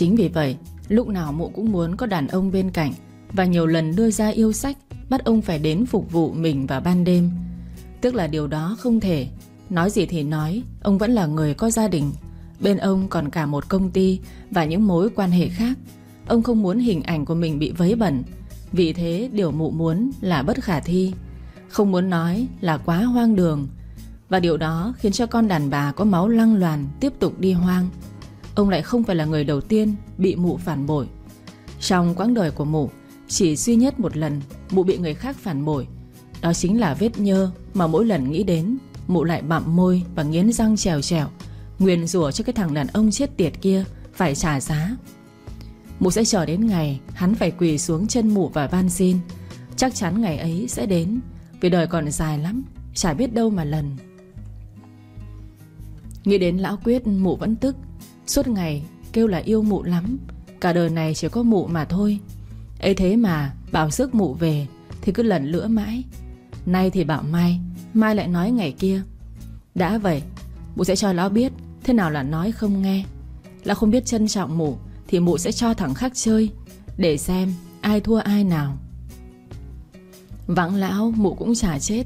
Chính vì vậy, Lúc nào mụ cũng muốn có đàn ông bên cạnh Và nhiều lần đưa ra yêu sách Bắt ông phải đến phục vụ mình vào ban đêm. Tức là điều đó không thể. Nói gì thì nói, Ông vẫn là người có gia đình. Bên ông còn cả một công ty Và những mối quan hệ khác. Ông không muốn hình ảnh của mình bị vấy bẩn. Vì thế, điều mụ muốn là bất khả thi. Không muốn nói là quá hoang đường. Và điều đó khiến cho con đàn bà có máu lăng loàn Tiếp tục đi hoang. Ông lại không phải là người đầu tiên Bị mụ phản bội. Trong quãng đời của mụ, Chỉ duy nhất một lần Mụ bị người khác phản bội. Đó chính là vết nhơ mà mỗi lần nghĩ đến, Mụ lại bặm môi và nghiến răng trèo trèo, Nguyền rủa cho cái thằng đàn ông chết tiệt kia Phải trả giá. Mụ sẽ chờ đến ngày Hắn phải quỳ xuống chân mụ và van xin. Chắc chắn ngày ấy sẽ đến, Vì đời còn dài lắm, Chả biết đâu mà lần. Nghĩ đến lão quyết, mụ vẫn tức. Suốt ngày kêu là yêu mụ lắm, Cả đời này chỉ có mụ mà thôi. Ấy thế mà bảo sức mụ về Thì cứ lần lữa mãi. Nay thì bảo mai Mai lại nói ngày kia. Đã vậy, Mụ sẽ cho lão biết Thế nào là nói không nghe. Lão không biết trân trọng mụ Thì mụ sẽ cho thằng khác chơi Để xem ai thua ai nào. Vắng lão, mụ cũng chả chết.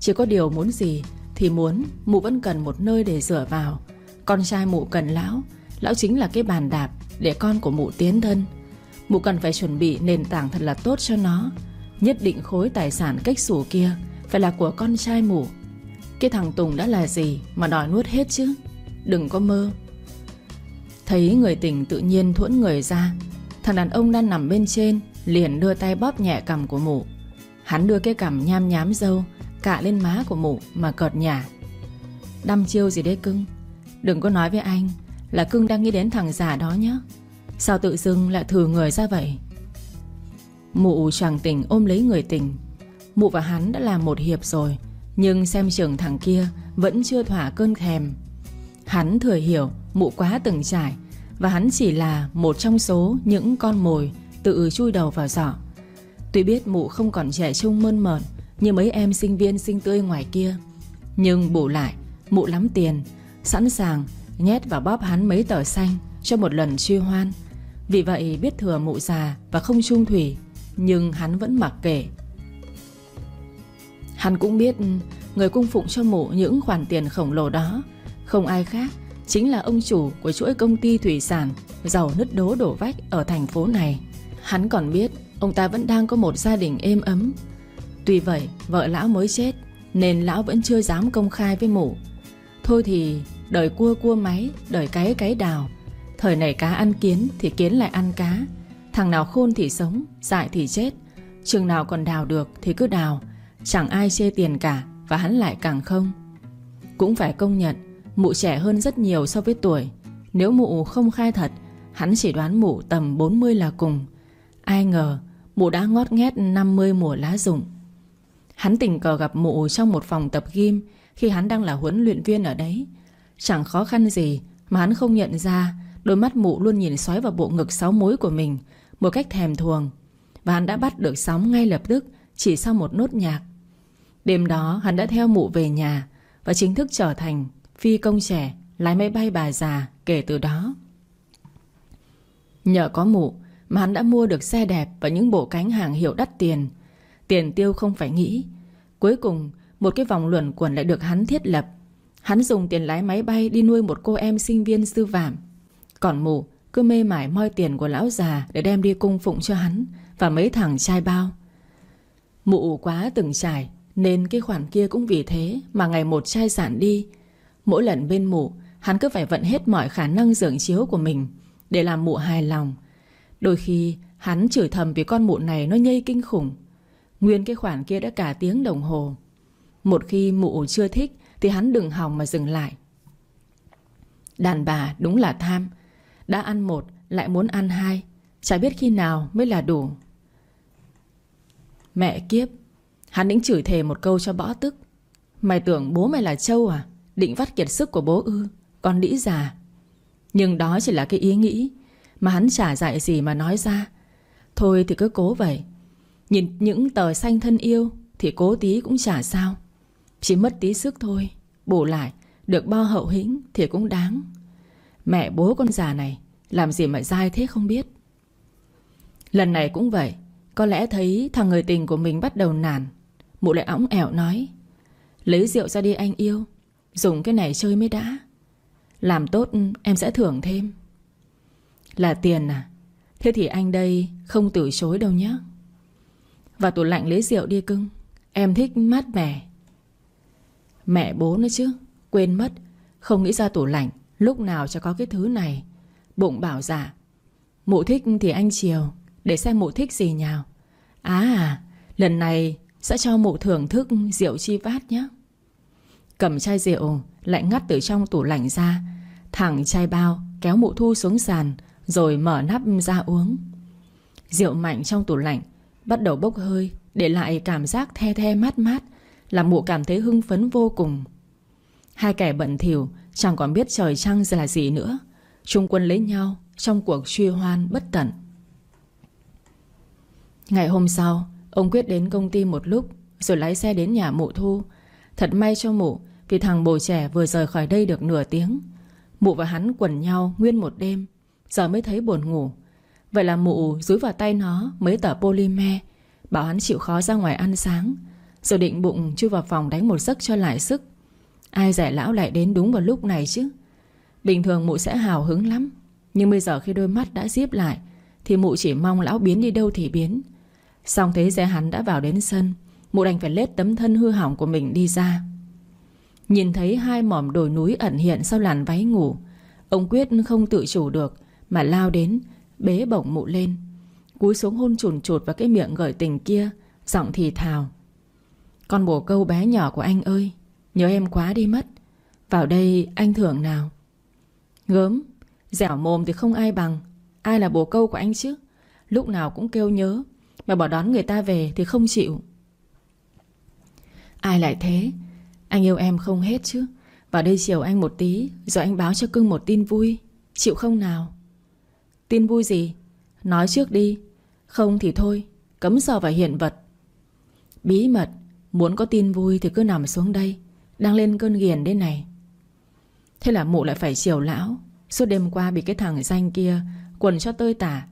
Chỉ có điều muốn gì Thì muốn, mụ vẫn cần một nơi để rửa vào. Con trai mụ cần lão Lão chính là cái bàn đạp Để con của mụ tiến thân. Mụ cần phải chuẩn bị nền tảng thật là tốt cho nó, Nhất định khối tài sản cách sủ kia Phải là của con trai mụ. Cái thằng Tùng đã là gì Mà đòi nuốt hết chứ? Đừng có mơ. Thấy người tình tự nhiên thuẫn người ra, Thằng đàn ông đang nằm bên trên Liền đưa tay bóp nhẹ cằm của mụ. Hắn đưa cái cằm nham nhám dâu Cạ lên má của mụ mà cợt nhả. Đăm chiêu gì đấy cưng? Đừng có nói với anh. Là cưng đang nghĩ đến thằng già đó nhá. Sao tự dưng lại thử người ra vậy? Mụ chẳng tình ôm lấy người tình Mụ và hắn đã làm một hiệp rồi, Nhưng xem trường thằng kia Vẫn chưa thỏa cơn thèm. Hắn thừa hiểu mụ quá từng trải, Và hắn chỉ là một trong số Những con mồi tự chui đầu vào giỏ. Tuy biết mụ không còn trẻ trung mơn mởn Như mấy em sinh viên sinh tươi ngoài kia, Nhưng bù lại, Mụ lắm tiền, Sẵn sàng nhét vào bóp hắn mấy tờ xanh Cho một lần truy hoan. Vì vậy biết thừa mụ già và không trung thủy, Nhưng hắn vẫn mặc kệ. Hắn cũng biết Người cung phụng cho mụ những khoản tiền khổng lồ đó. Không ai khác Chính là ông chủ của chuỗi công ty thủy sản Giàu nứt đố đổ vách ở thành phố này. Hắn còn biết Ông ta vẫn đang có một gia đình êm ấm. Tuy vậy, vợ lão mới chết Nên lão vẫn chưa dám công khai với mụ. Thôi thì đời cua cua máy, Đời cái cái đào. Thời này cá ăn kiến thì kiến lại ăn cá. Thằng nào khôn thì sống, Dại thì chết. Chừng nào còn đào được thì cứ đào. Chẳng ai chê tiền cả Và hắn lại càng không. Cũng phải công nhận, Mụ trẻ hơn rất nhiều so với tuổi. Nếu mụ không khai thật, Hắn chỉ đoán mụ tầm 40 là cùng. Ai ngờ, mụ đã ngót nghét 50 mùa lá rụng. Hắn tình cờ gặp mụ trong một phòng tập gym Khi hắn đang là huấn luyện viên ở đấy. Chẳng khó khăn gì Mà hắn không nhận ra, Đôi mắt mụ luôn nhìn xoáy vào bộ ngực sáu mối của mình Một cách thèm thuồng, Và hắn đã bắt được sóng ngay lập tức, Chỉ sau một nốt nhạc. Đêm đó, hắn đã theo mụ về nhà Và chính thức trở thành phi công trẻ, Lái máy bay bà già kể từ đó. Nhờ có mụ Mà hắn đã mua được xe đẹp Và những bộ cánh hàng hiệu đắt tiền. Tiền tiêu không phải nghĩ, Cuối cùng một cái vòng luẩn quẩn lại được hắn thiết lập. Hắn dùng tiền lái máy bay Đi nuôi một cô em sinh viên sư phạm. Còn mụ cứ mê mải moi tiền của lão già Để đem đi cung phụng cho hắn Và mấy thằng trai bao. Mụ quá từng trải, Nên cái khoản kia cũng vì thế Mà ngày một chai sản đi. Mỗi lần bên mụ, Hắn cứ phải vận hết mọi khả năng dưỡng chiếu của mình Để làm mụ hài lòng. Đôi khi, hắn chửi thầm vì con mụ này nó nhây kinh khủng. Nguyên cái khoản kia đã cả tiếng đồng hồ. Một khi mụ chưa thích thì hắn đừng hòng mà dừng lại. Đàn bà đúng là tham, Đã ăn một, lại muốn ăn hai, Chả biết khi nào mới là đủ. Mẹ kiếp, Hắn định chửi thề một câu cho bỏ tức. Mày tưởng bố mày là trâu à? Định vắt kiệt sức của bố ư? Con đĩ già. Nhưng đó chỉ là cái ý nghĩ Mà hắn chả dạy gì mà nói ra. Thôi thì cứ cố vậy. Nhìn những tờ xanh thân yêu Thì cố tí cũng chả sao. Chỉ mất tí sức thôi, Bù lại, được bao hậu hĩnh thì cũng đáng. Mẹ bố con già này, Làm gì mà dai thế không biết. Lần này cũng vậy, Có lẽ thấy thằng người tình của mình bắt đầu nản. Mụ lại ống ẻo nói, Lấy rượu ra đi anh yêu, Dùng cái này chơi mới đã. Làm tốt em sẽ thưởng thêm. Là tiền à? Thế thì anh đây không từ chối đâu nhé Và tủ lạnh lấy rượu đi cưng, Em thích mát mẻ. Mẹ bố nữa chứ, Quên mất. Không nghĩ ra tủ lạnh, Lúc nào cho có cái thứ này. Bụng bảo giả Mụ thích thì anh chiều, Để xem mụ thích gì nhào. À à Lần này sẽ cho mụ thưởng thức rượu chi vát nhé Cầm chai rượu, Lại ngắt từ trong tủ lạnh ra. Thẳng chai bao, Kéo mụ thu xuống sàn, Rồi mở nắp ra uống. Rượu mạnh trong tủ lạnh, Bắt đầu bốc hơi, Để lại cảm giác the the mát mát. Làm mụ cảm thấy hưng phấn vô cùng. Hai kẻ bận thỉu, Chẳng còn biết trời trăng là gì nữa. Trung quân lấy nhau, Trong cuộc truy hoan bất tận. Ngày hôm sau, Ông Quyết đến công ty một lúc, Rồi lái xe đến nhà mụ thu. Thật may cho mụ, Vì thằng bồ trẻ vừa rời khỏi đây được nửa tiếng. Mụ và hắn quẩn nhau nguyên một đêm, Giờ mới thấy buồn ngủ. Vậy là mụ dúi vào tay nó Mấy tờ polymer, Bảo hắn chịu khó ra ngoài ăn sáng. Rồi định bụng chui vào phòng đánh một giấc cho lại sức. Ai rẻ lão lại đến đúng vào lúc này chứ? Bình thường mụ sẽ hào hứng lắm. Nhưng bây giờ khi đôi mắt đã díp lại, Thì mụ chỉ mong lão biến đi đâu thì biến. Xong thế xe hắn đã vào đến sân, Mụ đành phải lết tấm thân hư hỏng của mình đi ra. Nhìn thấy hai mỏm đồi núi ẩn hiện sau làn váy ngủ, Ông Quyết không tự chủ được Mà lao đến, Bế bổng mụ lên. Cúi xuống hôn chùn chụt vào cái miệng gợi tình kia, Giọng thì thào. Con bồ câu bé nhỏ của anh ơi, Nhớ em quá đi mất. Vào đây, anh thưởng nào? Gớm, Dẻo mồm thì không ai bằng. Ai là bồ câu của anh chứ? Lúc nào cũng kêu nhớ, Mà bỏ đón người ta về thì không chịu. Ai lại thế? Anh yêu em không hết chứ? Vào đây chiều anh một tí, Rồi anh báo cho cưng một tin vui. Chịu không nào? Tin vui gì? Nói trước đi. Không thì thôi, Cấm sờ vào hiện vật. Bí mật. Muốn có tin vui thì cứ nằm xuống đây, Đang lên cơn ghiền đây này. Thế là mụ lại phải chiều lão. Suốt đêm qua bị cái thằng danh kia Quần cho tơi tả.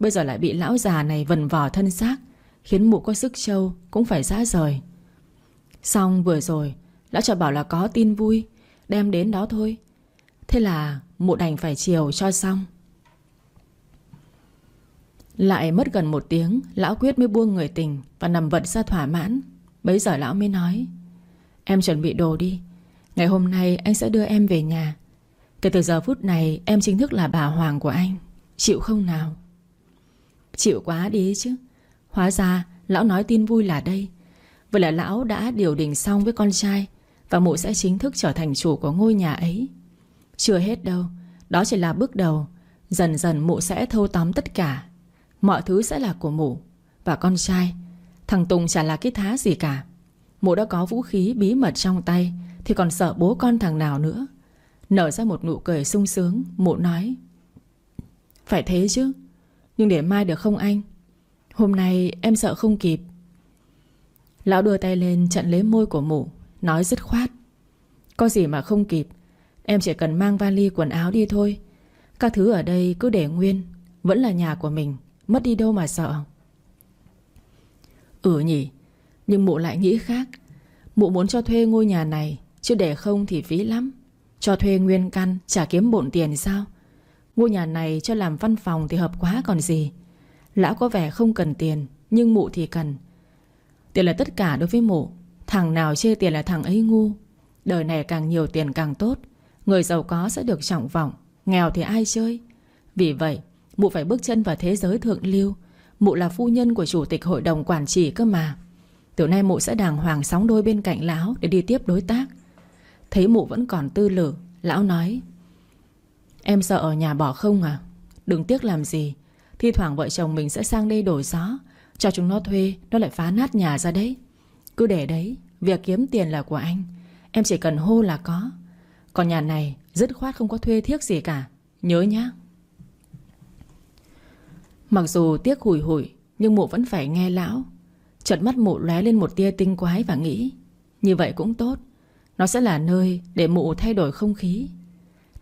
Bây giờ lại bị lão già này vần vò thân xác, Khiến mụ có sức trâu Cũng phải ra rời. Xong vừa rồi, Lão cho bảo là có tin vui, Đem đến đó thôi. Thế là mụ đành phải chiều cho xong. Lại mất gần một tiếng, Lão quyết mới buông người tình Và nằm vật ra thỏa mãn. Bấy giờ lão mới nói, Em chuẩn bị đồ đi, Ngày hôm nay anh sẽ đưa em về nhà. Kể từ giờ phút này, em chính thức là bà Hoàng của anh, Chịu không nào? Chịu quá đi chứ. Hóa ra, lão nói tin vui là đây. Vậy là lão đã điều đình xong với con trai Và mụ sẽ chính thức trở thành chủ của ngôi nhà ấy. Chưa hết đâu, Đó chỉ là bước đầu. Dần dần mụ sẽ thâu tóm tất cả. Mọi thứ sẽ là của mụ Và con trai. Thằng Tùng chả là cái thá gì cả. Mụ đã có vũ khí bí mật trong tay, Thì còn sợ bố con thằng nào nữa. Nở ra một nụ cười sung sướng Mụ nói, Phải thế chứ, Nhưng để mai được không anh? Hôm nay em sợ không kịp. Lão đưa tay lên chặn lấy môi của mụ Nói dứt khoát, Có gì mà không kịp, Em chỉ cần mang vali, quần áo đi thôi. Các thứ ở đây cứ để nguyên, Vẫn là nhà của mình, Mất đi đâu mà sợ. Ừ nhỉ, Nhưng mụ lại nghĩ khác. Mụ muốn cho thuê ngôi nhà này, Chứ để không thì phí lắm. Cho thuê nguyên căn trả kiếm bộn tiền sao? Ngôi nhà này cho làm văn phòng thì hợp quá còn gì. Lão có vẻ không cần tiền, Nhưng mụ thì cần. Tiền là tất cả đối với mụ. Thằng nào chê tiền là thằng ấy ngu. Đời này càng nhiều tiền càng tốt. Người giàu có sẽ được trọng vọng. Nghèo thì ai chơi? Vì vậy, mụ phải bước chân vào thế giới thượng lưu. Mụ là phu nhân của chủ tịch hội đồng quản trị cơ mà. Từ nay mụ sẽ đàng hoàng sóng đôi bên cạnh lão Để đi tiếp đối tác. Thấy mụ vẫn còn tư lử Lão nói, Em sợ ở nhà bỏ không à? Đừng tiếc làm gì. Thi thoảng vợ chồng mình sẽ sang đây đổi gió. Cho chúng nó thuê, Nó lại phá nát nhà ra đấy. Cứ để đấy, Việc kiếm tiền là của anh. Em chỉ cần hô là có. Còn nhà này, dứt khoát không có thuê thiếc gì cả. Nhớ nhá. Mặc dù tiếc hủi hủi, Nhưng mụ vẫn phải nghe lão. Chợt mắt mụ lóe lên một tia tinh quái và nghĩ, Như vậy cũng tốt. Nó sẽ là nơi để mụ thay đổi không khí.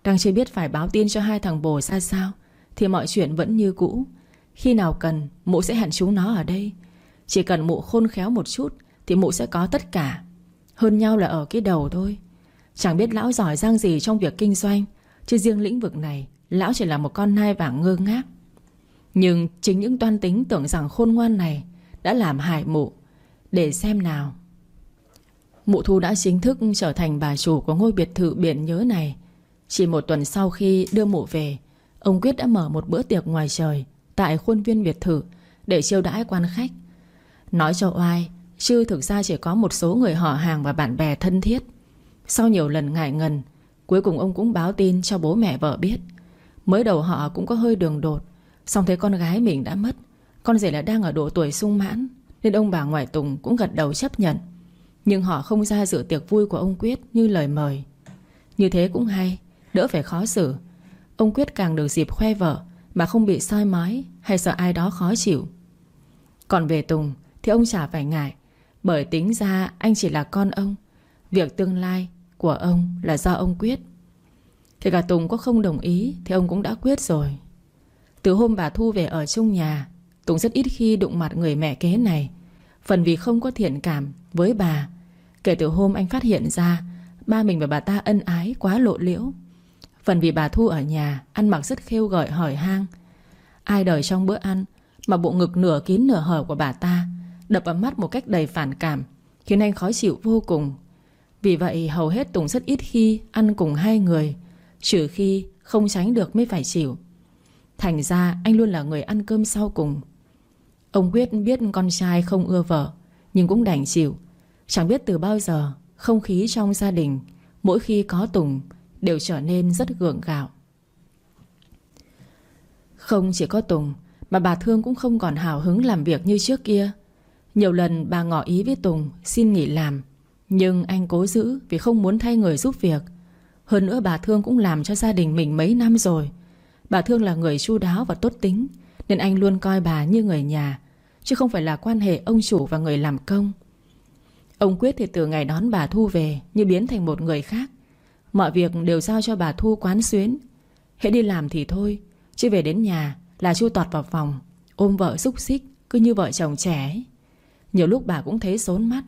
Đang chưa biết phải báo tin cho hai thằng bồ ra sao, Thì mọi chuyện vẫn như cũ. Khi nào cần, mụ sẽ hẹn chúng nó ở đây. Chỉ cần mụ khôn khéo một chút, Thì mụ sẽ có tất cả. Hơn nhau là ở cái đầu thôi. Chẳng biết lão giỏi giang gì trong việc kinh doanh, Chứ riêng lĩnh vực này, Lão chỉ là một con nai vàng ngơ ngác. Nhưng chính những toan tính tưởng rằng khôn ngoan này Đã làm hại mụ. Để xem nào. Mụ Thu đã chính thức trở thành bà chủ của ngôi biệt thự biển nhớ này. Chỉ một tuần sau khi đưa mụ về, Ông Quyết đã mở một bữa tiệc ngoài trời Tại khuôn viên biệt thự Để chiêu đãi quan khách. Nói cho oai, Chứ thực ra chỉ có một số người họ hàng và bạn bè thân thiết. Sau nhiều lần ngại ngần, Cuối cùng ông cũng báo tin cho bố mẹ vợ biết. Mới đầu họ cũng có hơi đường đột Xong thấy con gái mình đã mất, Con rể lại đang ở độ tuổi sung mãn, Nên ông bà ngoại Tùng cũng gật đầu chấp nhận. Nhưng họ không ra dự tiệc vui của ông Quyết Như lời mời. Như thế cũng hay, Đỡ phải khó xử. Ông Quyết càng được dịp khoe vợ Mà không bị soi mói Hay sợ ai đó khó chịu. Còn về Tùng thì ông chả phải ngại, Bởi tính ra anh chỉ là con ông. Việc tương lai của ông là do ông quyết. Kể cả Tùng có không đồng ý Thì ông cũng đã quyết rồi. Từ hôm bà Thu về ở chung nhà, Tùng rất ít khi đụng mặt người mẹ kế này. Phần vì không có thiện cảm với bà, Kể từ hôm anh phát hiện ra, Ba mình và bà ta ân ái quá lộ liễu. Phần vì bà Thu ở nhà, Ăn mặc rất khêu gợi hỏi hang. Ai đời trong bữa ăn Mà bộ ngực nửa kín nửa hở của bà ta, Đập vào mắt một cách đầy phản cảm, Khiến anh khó chịu vô cùng. Vì vậy, hầu hết Tùng rất ít khi Ăn cùng hai người, Trừ khi không tránh được mới phải chịu. Thành ra anh luôn là người ăn cơm sau cùng. Ông Quyết biết con trai không ưa vợ, Nhưng cũng đành chịu. Chẳng biết từ bao giờ, Không khí trong gia đình, Mỗi khi có Tùng, Đều trở nên rất gượng gạo. Không chỉ có Tùng, Mà bà Thương cũng không còn hào hứng làm việc như trước kia. Nhiều lần bà ngỏ ý với Tùng Xin nghỉ làm, Nhưng anh cố giữ vì không muốn thay người giúp việc. Hơn nữa bà Thương cũng làm cho gia đình mình mấy năm rồi. Bà Thương là người chu đáo và tốt tính, Nên anh luôn coi bà như người nhà, Chứ không phải là quan hệ ông chủ và người làm công. Ông Quyết thì từ ngày đón bà Thu về Như biến thành một người khác. Mọi việc đều giao cho bà Thu quán xuyến. Hãy đi làm thì thôi, Chứ về đến nhà là chu tọt vào phòng, Ôm vợ xúc xích Cứ như vợ chồng trẻ ấy. Nhiều lúc bà cũng thấy sốn mắt,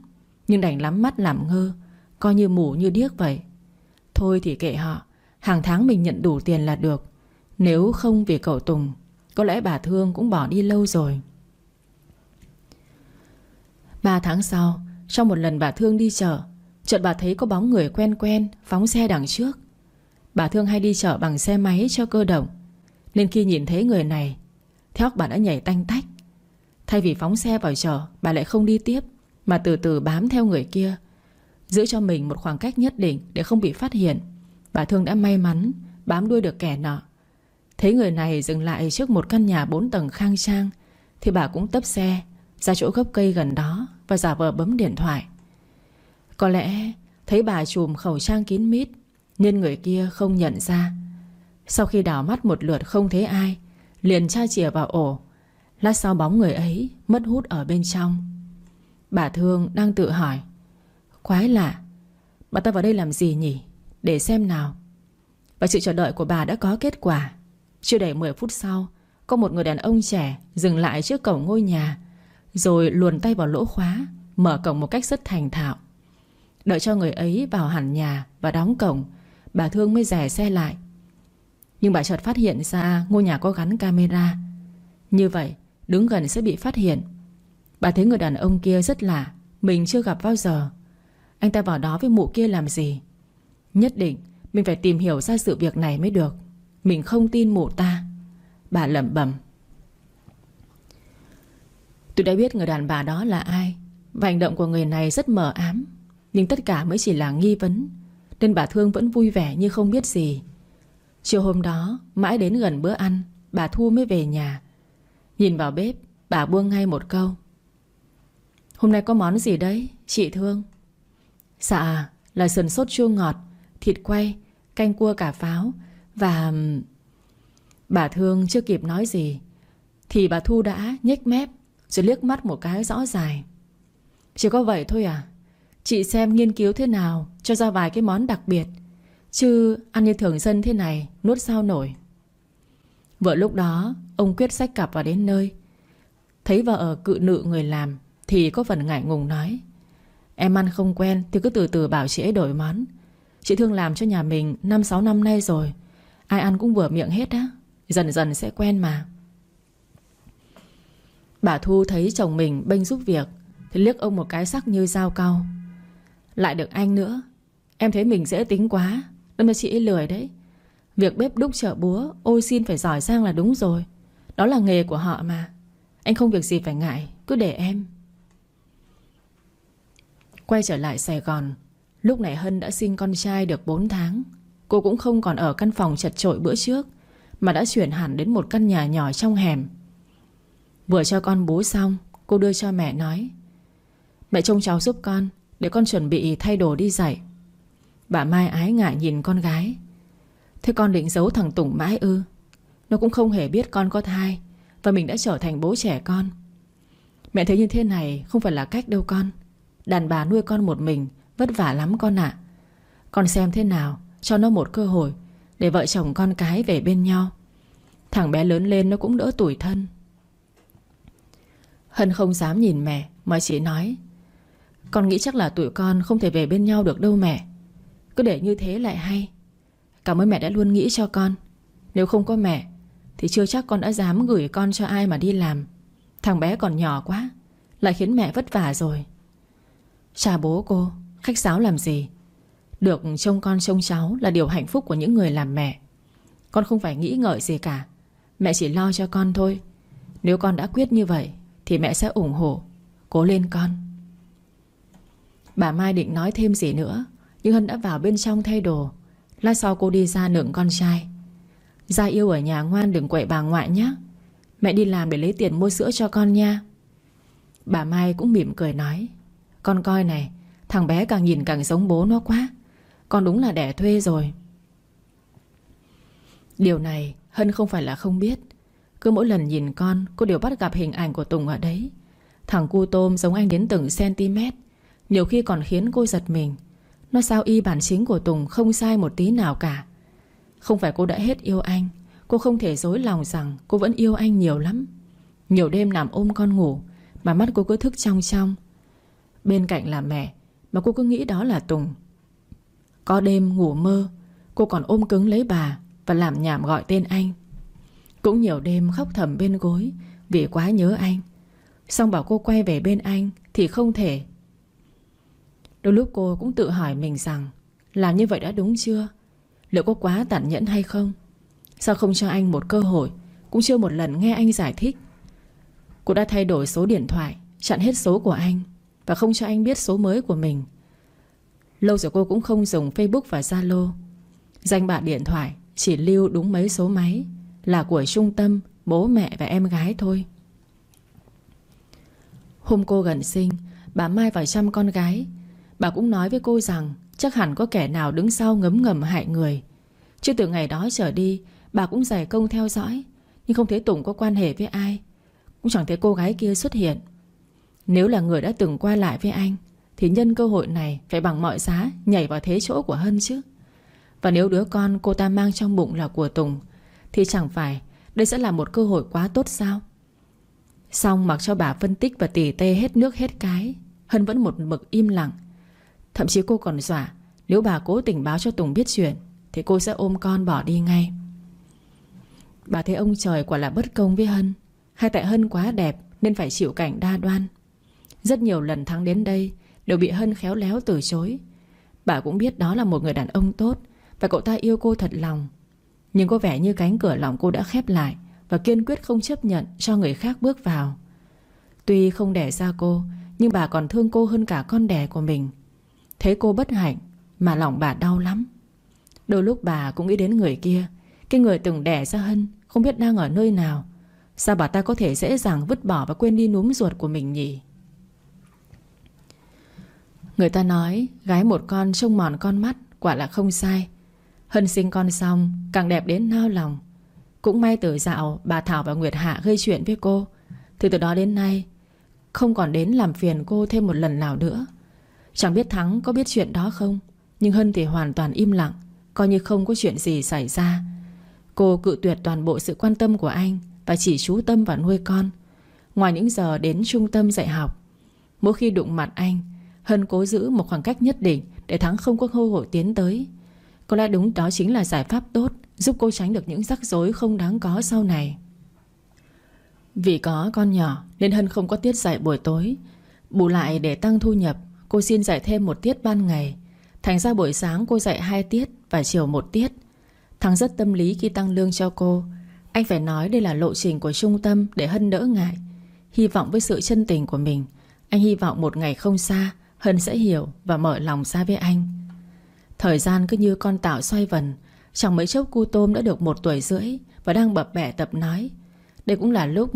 Nhưng đành lắm mắt làm ngơ, Coi như mù như điếc vậy. Thôi thì kệ họ, Hàng tháng mình nhận đủ tiền là được nếu không vì cậu Tùng, Có lẽ bà Thương cũng bỏ đi lâu rồi. Ba tháng sau Trong một lần bà Thương đi chợ, Chợt bà thấy có bóng người quen quen Phóng xe đằng trước. Bà Thương hay đi chợ bằng xe máy cho cơ động, Nên khi nhìn thấy người này Theo bà đã nhảy tanh tách. Thay vì phóng xe vào chợ, Bà lại không đi tiếp, Mà từ từ bám theo người kia, Giữ cho mình một khoảng cách nhất định Để không bị phát hiện. Bà Thương đã may mắn Bám đuôi được kẻ nọ. Thấy người này dừng lại trước một căn nhà bốn tầng khang trang, Thì bà cũng tấp xe, Ra chỗ gốc cây gần đó Và giả vờ bấm điện thoại. Có lẽ thấy bà chùm khẩu trang kín mít, Nên người kia không nhận ra. Sau khi đảo mắt một lượt không thấy ai, Liền tra chìa vào ổ. Lát sau bóng người ấy Mất hút ở bên trong. Bà Thương đang tự hỏi Quái lạ, Bà ta vào đây làm gì nhỉ? Để xem nào. Và sự chờ đợi của bà đã có kết quả. Chưa đầy 10 phút sau, Có một người đàn ông trẻ dừng lại trước cổng ngôi nhà, Rồi luồn tay vào lỗ khóa, Mở cổng một cách rất thành thạo. Đợi cho người ấy vào hẳn nhà Và đóng cổng, Bà Thương mới rẻ xe lại. Nhưng bà chợt phát hiện ra Ngôi nhà có gắn camera. Như vậy, Đứng gần sẽ bị phát hiện. Bà thấy người đàn ông kia rất lạ, Mình chưa gặp bao giờ. Anh ta vào đó với mụ kia làm gì? Nhất định mình phải tìm hiểu ra sự việc này mới được. Mình không tin mụ ta. Bà lẩm bẩm. Tôi đã biết người đàn bà đó là ai. Và hành động của người này rất mờ ám. Nhưng tất cả mới chỉ là nghi vấn. Nên bà Thương vẫn vui vẻ như không biết gì. Chiều hôm đó, Mãi đến gần bữa ăn, Bà Thu mới về nhà. Nhìn vào bếp, Bà buông ngay một câu. Hôm nay có món gì đấy, Chị Thương? Dạ là sườn sốt chua ngọt, Thịt quay, Canh cua cà pháo và... Bà Thương chưa kịp nói gì, Thì bà Thu đã nhếch mép Rồi liếc mắt một cái rõ dài. Chỉ có vậy thôi à? Chị xem nghiên cứu thế nào Cho ra vài cái món đặc biệt, Chứ ăn như thường dân thế này Nuốt sao nổi. Vừa lúc đó, Ông Quyết sách cặp vào đến nơi, Thấy vợ ở cự nự người làm Thì có phần ngại ngùng nói, Em ăn không quen thì cứ từ từ bảo chị ấy đổi món. Chị thương làm cho nhà mình 5-6 năm nay rồi Ai ăn cũng vừa miệng hết á. Dần dần sẽ quen mà. Bà Thu thấy chồng mình bênh giúp việc, Thì liếc ông một cái sắc như dao cau Lại được anh nữa. Em thấy mình dễ tính quá. Đâm ra chị ấy lười đấy. Việc bếp đúc chợ búa Ôi xin phải giỏi sang là đúng rồi. Đó là nghề của họ mà. Anh không việc gì phải ngại, Cứ để em. Quay trở lại Sài Gòn, Lúc này Hân đã sinh con trai được 4 tháng. Cô cũng không còn ở căn phòng chật trội bữa trước, Mà đã chuyển hẳn đến một căn nhà nhỏ trong hẻm. Vừa cho con bú xong, Cô đưa cho mẹ nói, Mẹ trông cháu giúp con Để con chuẩn bị thay đồ đi dạy. Bà Mai ái ngại nhìn con gái. Thế con định giấu thằng Tùng mãi ư? Nó cũng không hề biết con có thai Và mình đã trở thành bố trẻ con. Mẹ thấy như thế này Không phải là cách đâu con. Đàn bà nuôi con một mình Vất vả lắm con ạ. Con xem thế nào cho nó một cơ hội Để vợ chồng con cái về bên nhau. Thằng bé lớn lên nó cũng đỡ tuổi thân. Hân không dám nhìn mẹ, Mà chỉ nói, Con nghĩ chắc là tụi con không thể về bên nhau được đâu mẹ. Cứ để như thế lại hay. Cảm ơn mẹ đã luôn nghĩ cho con. Nếu không có mẹ, Thì chưa chắc con đã dám gửi con cho ai mà đi làm. Thằng bé còn nhỏ quá, Lại khiến mẹ vất vả rồi. Chà bố cô, Khách sáo làm gì? Được trông con trông cháu là điều hạnh phúc của những người làm mẹ. Con không phải nghĩ ngợi gì cả. Mẹ chỉ lo cho con thôi. Nếu con đã quyết như vậy, Thì mẹ sẽ ủng hộ. Cố lên con. Bà Mai định nói thêm gì nữa, Nhưng Hân đã vào bên trong thay đồ. Lát sau cô đi ra nựng con trai. Gia yêu ở nhà ngoan đừng quậy bà ngoại nhé. Mẹ đi làm để lấy tiền mua sữa cho con nha. Bà Mai cũng mỉm cười nói. Con coi này, Thằng bé càng nhìn càng giống bố nó quá. Con đúng là đẻ thuê rồi. Điều này Hân không phải là không biết. Cứ mỗi lần nhìn con, Cô đều bắt gặp hình ảnh của Tùng ở đấy. Thằng cu tôm giống anh đến từng cm Nhiều khi còn khiến cô giật mình. Nó sao y bản chính của Tùng Không sai một tí nào cả. Không phải cô đã hết yêu anh, Cô không thể dối lòng rằng cô vẫn yêu anh nhiều lắm. Nhiều đêm nằm ôm con ngủ, Mà mắt cô cứ thức trong trong. Bên cạnh là mẹ, Mà cô cứ nghĩ đó là Tùng. Có đêm ngủ mơ, Cô còn ôm cứng lấy bà Và làm nhảm gọi tên anh. Cũng nhiều đêm khóc thầm bên gối Vì quá nhớ anh. Xong bảo cô quay về bên anh Thì không thể. Đôi lúc cô cũng tự hỏi mình rằng, Làm như vậy đã đúng chưa? Liệu có quá tàn nhẫn hay không? Sao không cho anh một cơ hội, Cũng chưa một lần nghe anh giải thích. Cô đã thay đổi số điện thoại, Chặn hết số của anh Và không cho anh biết số mới của mình. Lâu rồi cô cũng không dùng Facebook và Zalo. Danh bạ điện thoại Chỉ lưu đúng mấy số máy Là của trung tâm, bố mẹ và em gái thôi. Hôm cô gần sinh Bà Mai vào chăm con gái. Bà cũng nói với cô rằng Chắc hẳn có kẻ nào đứng sau ngấm ngầm hại người. Chứ từ ngày đó trở đi Bà cũng giải công theo dõi Nhưng không thấy Tùng có quan hệ với ai. Cũng chẳng thấy cô gái kia xuất hiện. Nếu là người đã từng qua lại với anh thì nhân cơ hội này Phải bằng mọi giá nhảy vào thế chỗ của Hân chứ. Và nếu đứa con cô ta mang trong bụng là của Tùng, Thì chẳng phải Đây sẽ là một cơ hội quá tốt sao? Xong mặc cho bà phân tích và tỉ tê hết nước hết cái, Hân vẫn một mực im lặng. Thậm chí cô còn dọa, Nếu bà cố tình báo cho Tùng biết chuyện, Thì cô sẽ ôm con bỏ đi ngay. Bà thấy ông trời quả là bất công với Hân Hay tại Hân quá đẹp Nên phải chịu cảnh đa đoan. Rất nhiều lần thắng đến đây Đều bị Hân khéo léo từ chối. Bà cũng biết đó là một người đàn ông tốt Và cậu ta yêu cô thật lòng. Nhưng có vẻ như cánh cửa lòng cô đã khép lại Và kiên quyết không chấp nhận cho người khác bước vào. Tuy không đẻ ra cô, Nhưng bà còn thương cô hơn cả con đẻ của mình. Thấy cô bất hạnh Mà lòng bà đau lắm. Đôi lúc bà cũng nghĩ đến người kia, Cái người từng đẻ ra Hân, Không biết đang ở nơi nào. Sao bà ta có thể dễ dàng vứt bỏ và quên đi núm ruột của mình nhỉ? Người ta nói, Gái một con trông mòn con mắt, Quả là không sai. Hân sinh con xong, càng đẹp đến nao lòng. Cũng may từ dạo, bà Thảo và Nguyệt Hạ gây chuyện với cô. Thì từ đó đến nay, Không còn đến làm phiền cô thêm một lần nào nữa. Chẳng biết Thắng có biết chuyện đó không, Nhưng Hân thì hoàn toàn im lặng, Coi như không có chuyện gì xảy ra. Cô cự tuyệt toàn bộ sự quan tâm của anh Và chỉ chú tâm vào nuôi con. Ngoài những giờ đến trung tâm dạy học, Mỗi khi đụng mặt anh Hân cố giữ một khoảng cách nhất định Để Thắng không có cơ hội tiến tới. Có lẽ đúng đó chính là giải pháp tốt, Giúp cô tránh được những rắc rối không đáng có sau này. Vì có con nhỏ Nên Hân không có tiết dạy buổi tối. Bù lại để tăng thu nhập, Cô xin dạy thêm một tiết ban ngày. Thành ra buổi sáng cô dạy hai tiết Và chiều một tiết. Thắng rất tâm lý khi tăng lương cho cô. Anh phải nói đây là lộ trình của trung tâm Để Hân đỡ ngại. Hy vọng với sự chân tình của mình, Anh hy vọng một ngày không xa Hân sẽ hiểu và mở lòng ra với anh. Thời gian cứ như con tạo xoay vần Chẳng mấy chốc cu tôm đã được một tuổi rưỡi Và đang bập bẹ tập nói. Đây cũng là lúc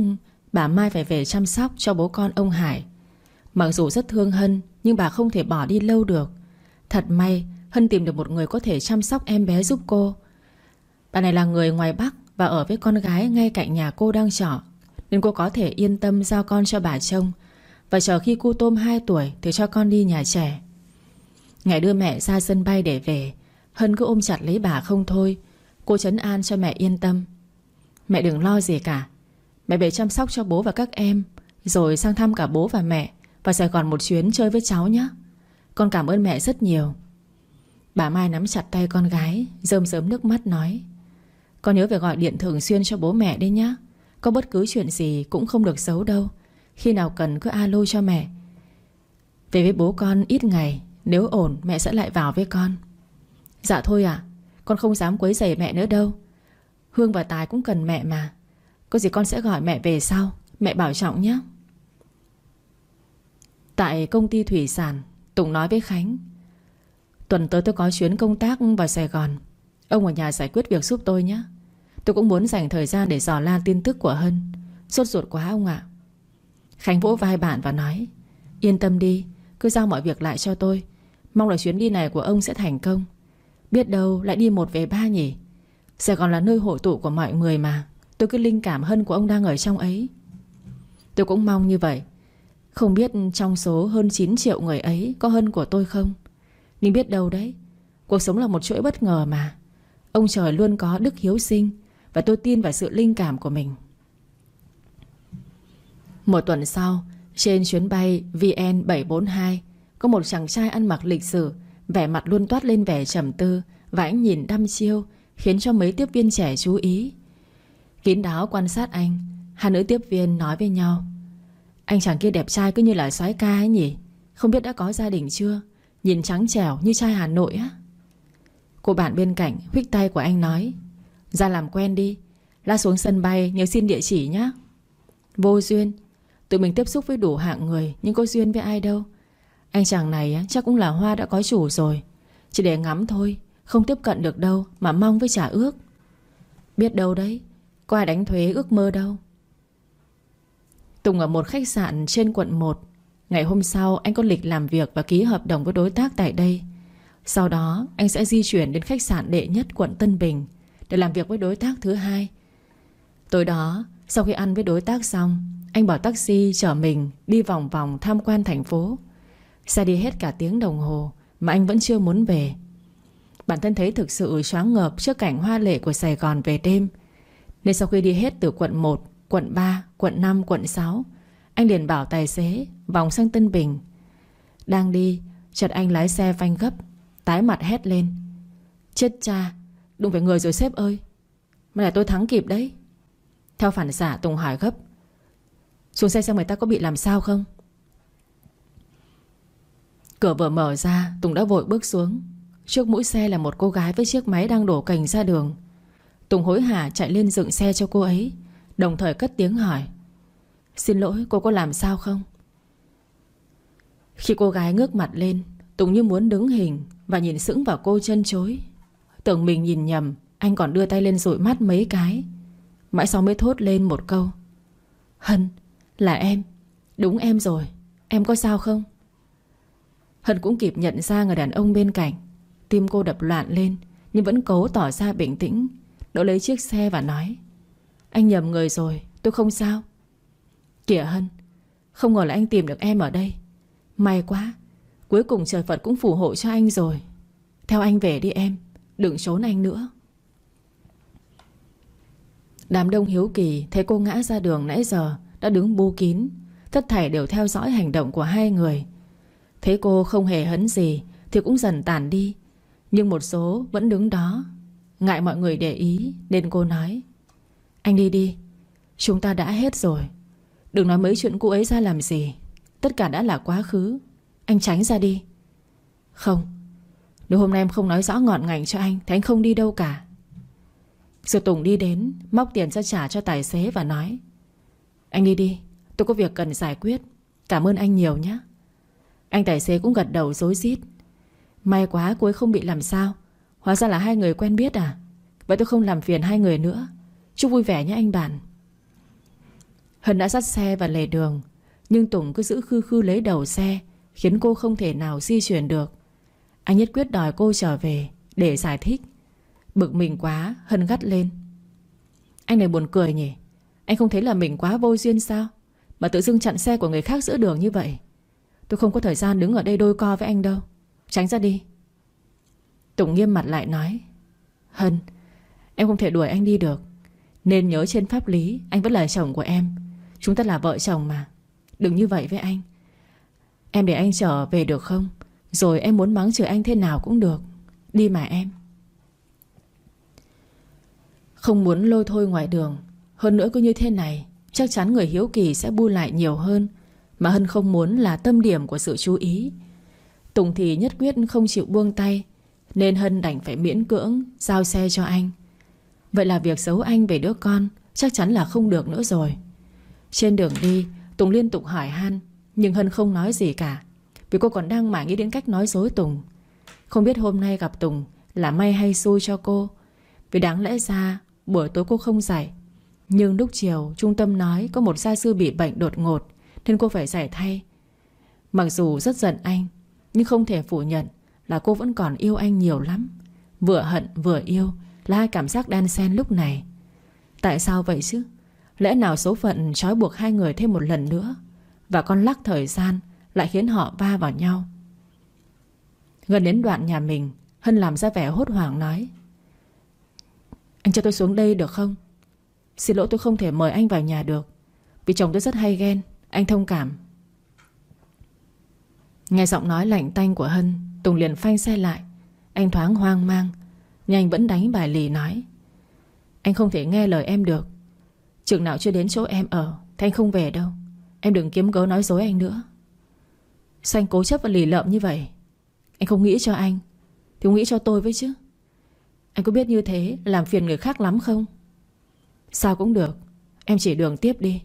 bà Mai phải về chăm sóc cho bố con ông Hải. Mặc dù rất thương Hân, Nhưng bà không thể bỏ đi lâu được. Thật may, Hân tìm được một người có thể chăm sóc em bé giúp cô. Bà này là người ngoài Bắc Và ở với con gái ngay cạnh nhà cô đang trọ, Nên cô có thể yên tâm giao con cho bà trông. Và chờ khi cu tôm 2 tuổi Thì cho con đi nhà trẻ. Ngày đưa mẹ ra sân bay để về, Hân cứ ôm chặt lấy bà không thôi. Cô chấn an cho mẹ yên tâm. Mẹ đừng lo gì cả. Mẹ về chăm sóc cho bố và các em, Rồi sang thăm cả bố và mẹ Và Sài Gòn một chuyến chơi với cháu nhé. Con cảm ơn mẹ rất nhiều. Bà Mai nắm chặt tay con gái, Rơm rớm nước mắt nói, Con nhớ phải gọi điện thường xuyên cho bố mẹ đấy nhá Có bất cứ chuyện gì cũng không được xấu đâu. Khi nào cần cứ alo cho mẹ. Về với bố con, ít ngày, Nếu ổn, mẹ sẽ lại vào với con. Dạ thôi à Con không dám quấy rầy mẹ nữa đâu. Hương và Tài cũng cần mẹ mà. Có gì con sẽ gọi mẹ về sau, Mẹ bảo trọng nhé. Tại công ty thủy sản, Tùng nói với Khánh, Tuần tới tôi có chuyến công tác vào Sài Gòn. Ông ở nhà giải quyết việc giúp tôi nhé. Tôi cũng muốn dành thời gian để dò la tin tức của Hân. Sốt ruột quá ông ạ. Khánh vỗ vai bạn và nói, Yên tâm đi, Cứ giao mọi việc lại cho tôi. Mong là chuyến đi này của ông sẽ thành công. Biết đâu lại đi một về ba nhỉ? Sài Gòn là nơi hội tụ của mọi người mà. Tôi cứ linh cảm hơn của ông đang ở trong ấy. Tôi cũng mong như vậy. Không biết trong số hơn 9 triệu người ấy Có hơn của tôi không? Nhưng biết đâu đấy, Cuộc sống là một chuỗi bất ngờ mà. Ông trời luôn có đức hiếu sinh Và tôi tin vào sự linh cảm của mình. Một tuần sau, Trên chuyến bay VN742 Có một chàng trai ăn mặc lịch sử, Vẻ mặt luôn toát lên vẻ trầm tư Và ánh nhìn đăm chiêu, Khiến cho mấy tiếp viên trẻ chú ý. Kín đáo quan sát anh, Hai nữ tiếp viên nói với nhau, Anh chàng kia đẹp trai cứ như là soái ca ấy nhỉ? Không biết đã có gia đình chưa? Nhìn trắng trẻo như trai Hà Nội á. Cô bạn bên cạnh Huých tay của anh nói, Ra làm quen đi La xuống sân bay nhớ xin địa chỉ nhé Vô duyên Tụi mình tiếp xúc với đủ hạng người, Nhưng có duyên với ai đâu. Anh chàng này chắc cũng là hoa đã có chủ rồi. Chỉ để ngắm thôi, Không tiếp cận được đâu Mà mong với trả ước. Biết đâu đấy, Có ai đánh thuế ước mơ đâu. Tùng ở một khách sạn trên quận 1 Ngày hôm sau, anh có lịch làm việc Và ký hợp đồng với đối tác tại đây. Sau đó, anh sẽ di chuyển đến khách sạn đệ nhất quận Tân Bình Để làm việc với đối tác thứ hai. Tối đó, Sau khi ăn với đối tác xong anh bỏ taxi chở mình Đi vòng vòng tham quan thành phố. Xe đi hết cả tiếng đồng hồ Mà anh vẫn chưa muốn về. Bản thân thấy thực sự choáng ngợp Trước cảnh hoa lệ của Sài Gòn về đêm. Nên sau khi đi hết từ quận 1 Quận 3, quận 5, quận 6 Anh liền bảo tài xế Vòng sang Tân Bình. Đang đi Chợt anh lái xe phanh gấp Tái mặt hét lên. Chết cha Đụng phải người rồi sếp ơi. Mà là tôi thắng kịp đấy. Theo phản xạ Tùng hỏi gấp xuống xe xem người ta có bị làm sao không? Cửa vừa mở ra, Tùng đã vội bước xuống. Trước mũi xe là một cô gái với chiếc máy đang đổ cành ra đường. Tùng hối hả chạy lên dựng xe cho cô ấy, Đồng thời cất tiếng hỏi. Xin lỗi, cô có làm sao không? Khi cô gái ngước mặt lên, Tùng như muốn đứng hình Và nhìn sững vào cô chân chối. Tưởng mình nhìn nhầm, Anh còn đưa tay lên rụi mắt mấy cái. Mãi sau mới thốt lên một câu. Hân là em. Đúng em rồi. Em có sao không? Hân cũng kịp nhận ra người đàn ông bên cạnh. Tim cô đập loạn lên, Nhưng vẫn cố tỏ ra bình tĩnh. Đỗ lấy chiếc xe và nói, Anh nhầm người rồi, tôi không sao. Kìa Hân, Không ngờ là anh tìm được em ở đây. May quá, Cuối cùng trời Phật cũng phù hộ cho anh rồi. Theo anh về đi em, Đừng trốn anh nữa. Đám đông hiếu kỳ, thấy cô ngã ra đường nãy giờ đã đứng bu kín, Tất thảy đều theo dõi hành động của hai người. Thấy cô không hề hấn gì Thì cũng dần tàn đi, Nhưng một số vẫn đứng đó, Ngại mọi người để ý Nên cô nói, Anh đi đi, Chúng ta đã hết rồi. Đừng nói mấy chuyện cũ ấy ra làm gì, Tất cả đã là quá khứ, Anh tránh ra đi. Không, Nếu hôm nay em không nói rõ ngọn ngành cho anh Thì anh không đi đâu cả. Rồi Tùng đi đến, Móc tiền ra trả cho tài xế và nói anh đi đi, Tôi có việc cần giải quyết. Cảm ơn anh nhiều nhé. Anh tài xế cũng gật đầu dối rít. May quá cô ấy không bị làm sao. Hóa ra là hai người quen biết à? Vậy tôi không làm phiền hai người nữa. Chúc vui vẻ nhé anh bạn. Hân đã dắt xe vào lề đường, Nhưng Tùng cứ giữ khư khư lấy đầu xe, Khiến cô không thể nào di chuyển được. Anh nhất quyết đòi cô trở về Để giải thích. Bực mình quá, Hân gắt lên. Anh này buồn cười nhỉ? Anh không thấy là mình quá vô duyên sao? Mà tự dưng chặn xe của người khác giữa đường như vậy. Tôi không có thời gian đứng ở đây đôi co với anh đâu. Tránh ra đi. Tùng nghiêm mặt lại nói, Hân, Em không thể đuổi anh đi được. Nên nhớ trên pháp lý, Anh vẫn là chồng của em. Chúng ta là vợ chồng mà. Đừng như vậy với anh. Em để anh trở về được không? Rồi em muốn mắng chửi anh thế nào cũng được. Đi mà em. Không muốn lôi thôi ngoài đường hơn nữa cứ như thế này, Chắc chắn người hiếu kỳ sẽ bu lại nhiều hơn, Mà Hân không muốn là tâm điểm của sự chú ý. Tùng thì nhất quyết không chịu buông tay, Nên Hân đành phải miễn cưỡng Giao xe cho anh. Vậy là việc giấu anh về đứa con Chắc chắn là không được nữa rồi. Trên đường đi, Tùng liên tục hỏi han, Nhưng Hân không nói gì cả, Vì cô còn đang mải nghĩ đến cách nói dối Tùng. Không biết hôm nay gặp Tùng Là may hay xui cho cô, Vì đáng lẽ ra buổi tối cô không dạy nhưng lúc chiều, trung tâm nói Có một gia sư bị bệnh đột ngột, Nên cô phải giải thay. Mặc dù rất giận anh, Nhưng không thể phủ nhận Là cô vẫn còn yêu anh nhiều lắm. Vừa hận vừa yêu Là hai cảm giác đan xen lúc này. Tại sao vậy chứ? Lẽ nào số phận trói buộc hai người thêm một lần nữa Và con lắc thời gian Lại khiến họ va vào nhau? Gần đến đoạn nhà mình, Hân làm ra vẻ hốt hoảng nói, Anh cho tôi xuống đây được không? Xin lỗi tôi không thể mời anh vào nhà được. Vì chồng tôi rất hay ghen, Anh thông cảm. Nghe giọng nói lạnh tanh của Hân, Tùng liền phanh xe lại. Anh thoáng hoang mang, Nhưng anh vẫn đánh bài lì nói. Anh không thể nghe lời em được. Chừng nào chưa đến chỗ em ở, Thì anh không về đâu. Em đừng kiếm cớ nói dối anh nữa. Sao anh cố chấp và lì lợm như vậy? Anh không nghĩ cho anh, Thì không nghĩ cho tôi với chứ. Anh có biết như thế làm phiền người khác lắm không? Sao cũng được. Em chỉ đường tiếp đi.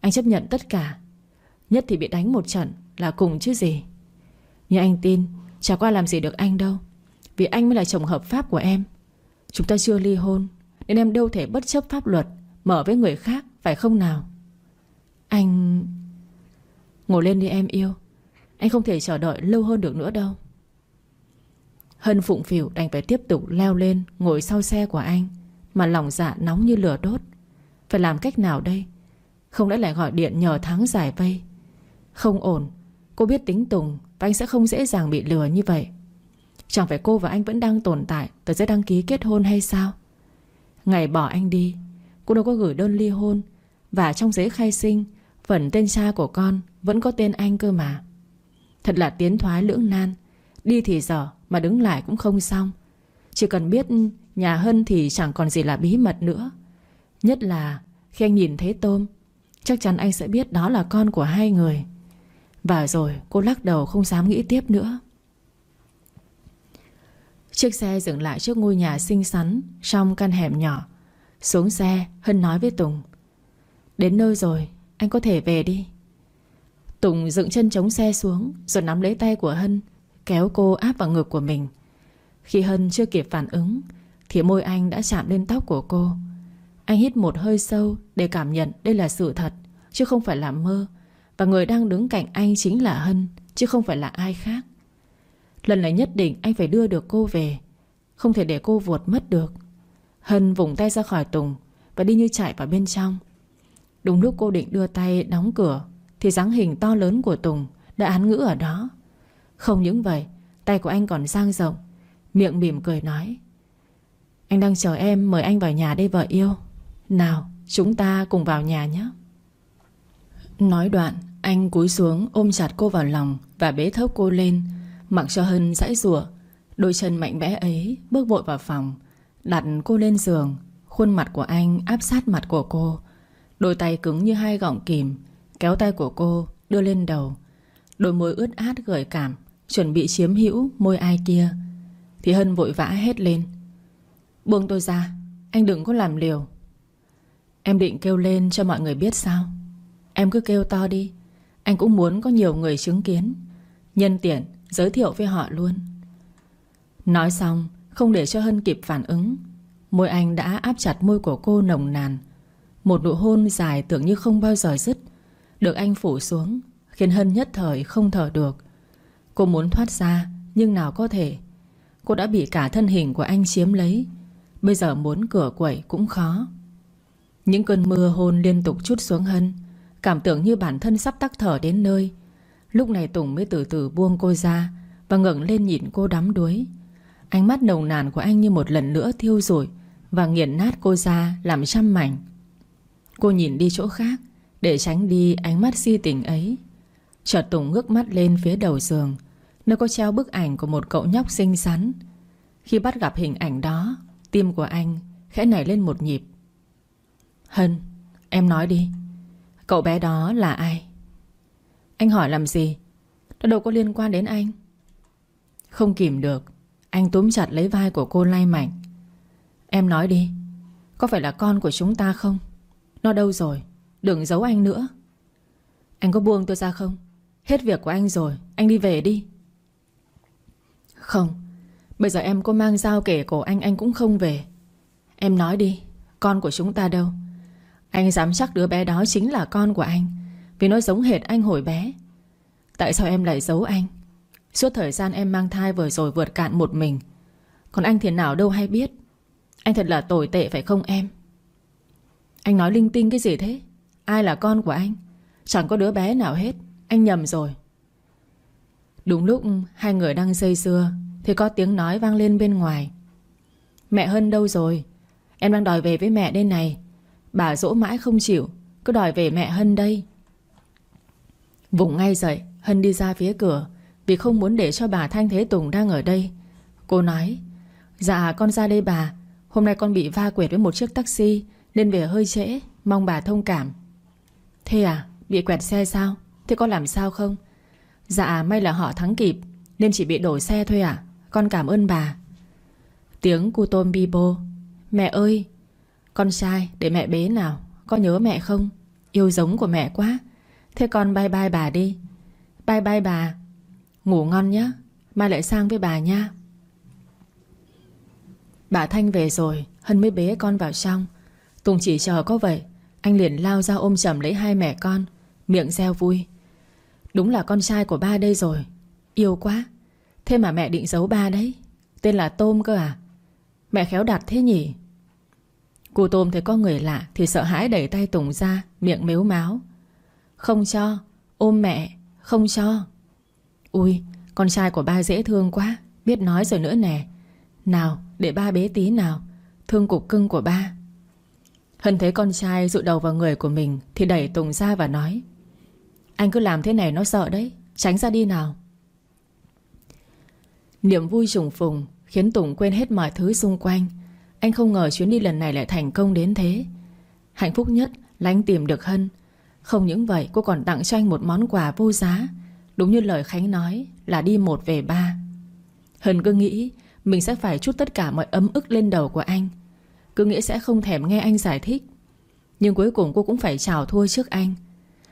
Anh chấp nhận tất cả. Nhất thì bị đánh một trận là cùng chứ gì. Nhưng anh tin, Chả qua làm gì được anh đâu. Vì anh mới là chồng hợp pháp của em. Chúng ta chưa ly hôn, Nên em đâu thể bất chấp pháp luật, Mở với người khác, phải không nào? Anh Ngồi lên đi em yêu. Anh không thể chờ đợi lâu hơn được nữa đâu. Hân phụng phỉu đành phải tiếp tục leo lên Ngồi sau xe của anh. Mà lòng dạ nóng như lửa đốt. Phải làm cách nào đây? Không lẽ lại gọi điện nhờ Thắng giải vây? Không ổn. Cô biết tính Tùng Và anh sẽ không dễ dàng bị lừa như vậy. Chẳng phải cô và anh vẫn đang tồn tại Tờ giấy đăng ký kết hôn hay sao? Ngày bỏ anh đi. Cô đâu có gửi đơn ly hôn. Và trong giấy khai sinh, Phần tên cha của con Vẫn có tên anh cơ mà. Thật là tiến thoái lưỡng nan. Đi thì dở mà đứng lại cũng không xong. Chỉ cần biết nhà Hân thì chẳng còn gì là bí mật nữa. Nhất là khi anh nhìn thấy Tôm, Chắc chắn anh sẽ biết đó là con của hai người. Và rồi cô lắc đầu không dám nghĩ tiếp nữa. Chiếc xe dừng lại trước ngôi nhà xinh xắn Trong căn hẻm nhỏ. Xuống xe, Hân nói với Tùng, Đến nơi rồi, anh có thể về đi. Tùng dựng chân chống xe xuống, Rồi nắm lấy tay của Hân, Kéo cô áp vào ngực của mình. Khi Hân chưa kịp phản ứng thì môi anh đã chạm lên tóc của cô. Anh hít một hơi sâu Để cảm nhận đây là sự thật, Chứ không phải là mơ. Và người đang đứng cạnh anh chính là Hân, Chứ không phải là ai khác. Lần này nhất định anh phải đưa được cô về, Không thể để cô vuột mất được. Hân vùng tay ra khỏi Tùng Và đi như chạy vào bên trong. Đúng lúc cô định đưa tay đóng cửa, Thì dáng hình to lớn của Tùng Đã án ngữ ở đó. Không những vậy, Tay của anh còn sang rộng, Miệng mỉm cười nói anh đang chờ em mời anh vào nhà đây vợ yêu. Nào, chúng ta cùng vào nhà nhé. Nói đoạn, Anh cúi xuống ôm chặt cô vào lòng Và bế thốc cô lên. Mặc cho Hân dãy rủa, Đôi chân mạnh mẽ ấy bước vội vào phòng, Đặt cô lên giường. Khuôn mặt của anh áp sát mặt của cô. Đôi tay cứng như hai gọng kìm, Kéo tay của cô đưa lên đầu. Đôi môi ướt át gợi cảm, Chuẩn bị chiếm hữu môi ai kia. Thì Hân vội vã hét lên. Buông tôi ra, Anh đừng có làm liều. Em định kêu lên cho mọi người biết sao? Em cứ kêu to đi, Anh cũng muốn có nhiều người chứng kiến. Nhân tiện, giới thiệu với họ luôn. Nói xong, Không để cho Hân kịp phản ứng, Môi anh đã áp chặt môi của cô nồng nàn. Một nụ hôn dài tưởng như không bao giờ dứt, Được anh phủ xuống, Khiến Hân nhất thời không thở được. Cô muốn thoát ra, Nhưng nào có thể. Cô đã bị cả thân hình của anh chiếm lấy Bây giờ muốn cửa quẩy cũng khó. Những cơn mưa hôn liên tục chút xuống Hân. Cảm tưởng như bản thân sắp tắc thở đến nơi. Lúc này Tùng mới từ từ buông cô ra Và ngẩng lên nhìn cô đắm đuối. Ánh mắt nồng nàn của anh như một lần nữa thiêu rồi Và nghiền nát cô ra làm trăm mảnh. Cô nhìn đi chỗ khác Để tránh đi ánh mắt si tình ấy. Chợt Tùng ngước mắt lên phía đầu giường, Nơi có treo bức ảnh của một cậu nhóc xinh xắn. Khi bắt gặp hình ảnh đó Tim của anh khẽ nảy lên một nhịp. Hân, Em nói đi, Cậu bé đó là ai? Anh hỏi làm gì? Nó đâu có liên quan đến anh. Không kìm được, Anh túm chặt lấy vai của cô lay mạnh. Em nói đi, Có phải là con của chúng ta không? Nó đâu rồi? Đừng giấu anh nữa. Anh có buông tôi ra không? Hết việc của anh rồi, Anh đi về đi. Không. Bây giờ em có mang dao kể cổ anh Anh cũng không về. Em nói đi, Con của chúng ta đâu? Anh dám chắc đứa bé đó chính là con của anh, Vì nó giống hệt anh hồi bé. Tại sao em lại giấu anh? Suốt thời gian em mang thai vừa rồi vượt cạn một mình, Còn anh thì nào đâu hay biết? Anh thật là tồi tệ phải không em? Anh nói linh tinh cái gì thế? Ai là con của anh? Chẳng có đứa bé nào hết, Anh nhầm rồi. Đúng lúc hai người đang dây dưa thì có tiếng nói vang lên bên ngoài. Mẹ Hân đâu rồi? Em đang đòi về với mẹ đây này. Bà dỗ mãi không chịu, Cứ đòi về mẹ Hân đây. Vùng ngay dậy, Hân đi ra phía cửa, Vì không muốn để cho bà Thanh Thế Tùng đang ở đây. Cô nói Dạ con ra đây bà. Hôm nay con bị va quệt với một chiếc taxi, Nên về hơi trễ, Mong bà thông cảm. Thế à? Bị quẹt xe sao? Thế con làm sao không? Dạ may là họ thắng kịp, Nên chỉ bị đổ xe thôi à. Con cảm ơn bà. Tiếng cu tôm bi bô. Mẹ ơi, Con trai để mẹ bế nào. Con nhớ mẹ không? Yêu giống của mẹ quá. Thế con bye bye bà đi. Bye bye bà. Ngủ ngon nhé Mai lại sang với bà nha. Bà Thanh về rồi, Hân mới bế con vào trong. Tùng chỉ chờ có vậy, Anh liền lao ra ôm chầm lấy hai mẹ con, Miệng reo vui. Đúng là con trai của ba đây rồi, Yêu quá. Thế mà mẹ định giấu ba đấy. Tên là Tôm cơ à? Mẹ khéo đặt thế nhỉ? Cô Tôm thấy có người lạ Thì sợ hãi đẩy tay Tùng ra, Miệng mếu máo Không cho, Ôm mẹ, Không cho. Ui, Con trai của ba dễ thương quá, Biết nói rồi nữa nè. Nào, để ba bế tí nào, Thương cục cưng của ba. Hân thấy con trai dụ đầu vào người của mình Thì đẩy Tùng ra và nói, Anh cứ làm thế này nó sợ đấy, Tránh ra đi nào. Niềm vui trùng phùng Khiến Tùng quên hết mọi thứ xung quanh. Anh không ngờ chuyến đi lần này lại thành công đến thế. Hạnh phúc nhất là anh tìm được Hân. Không những vậy, cô còn tặng cho anh một món quà vô giá. Đúng như lời Khánh nói Là đi một về ba. Hân cứ nghĩ Mình sẽ phải chút tất cả mọi ấm ức lên đầu của anh. Cứ nghĩ sẽ không thèm nghe anh giải thích. Nhưng cuối cùng cô cũng phải chào thua trước anh.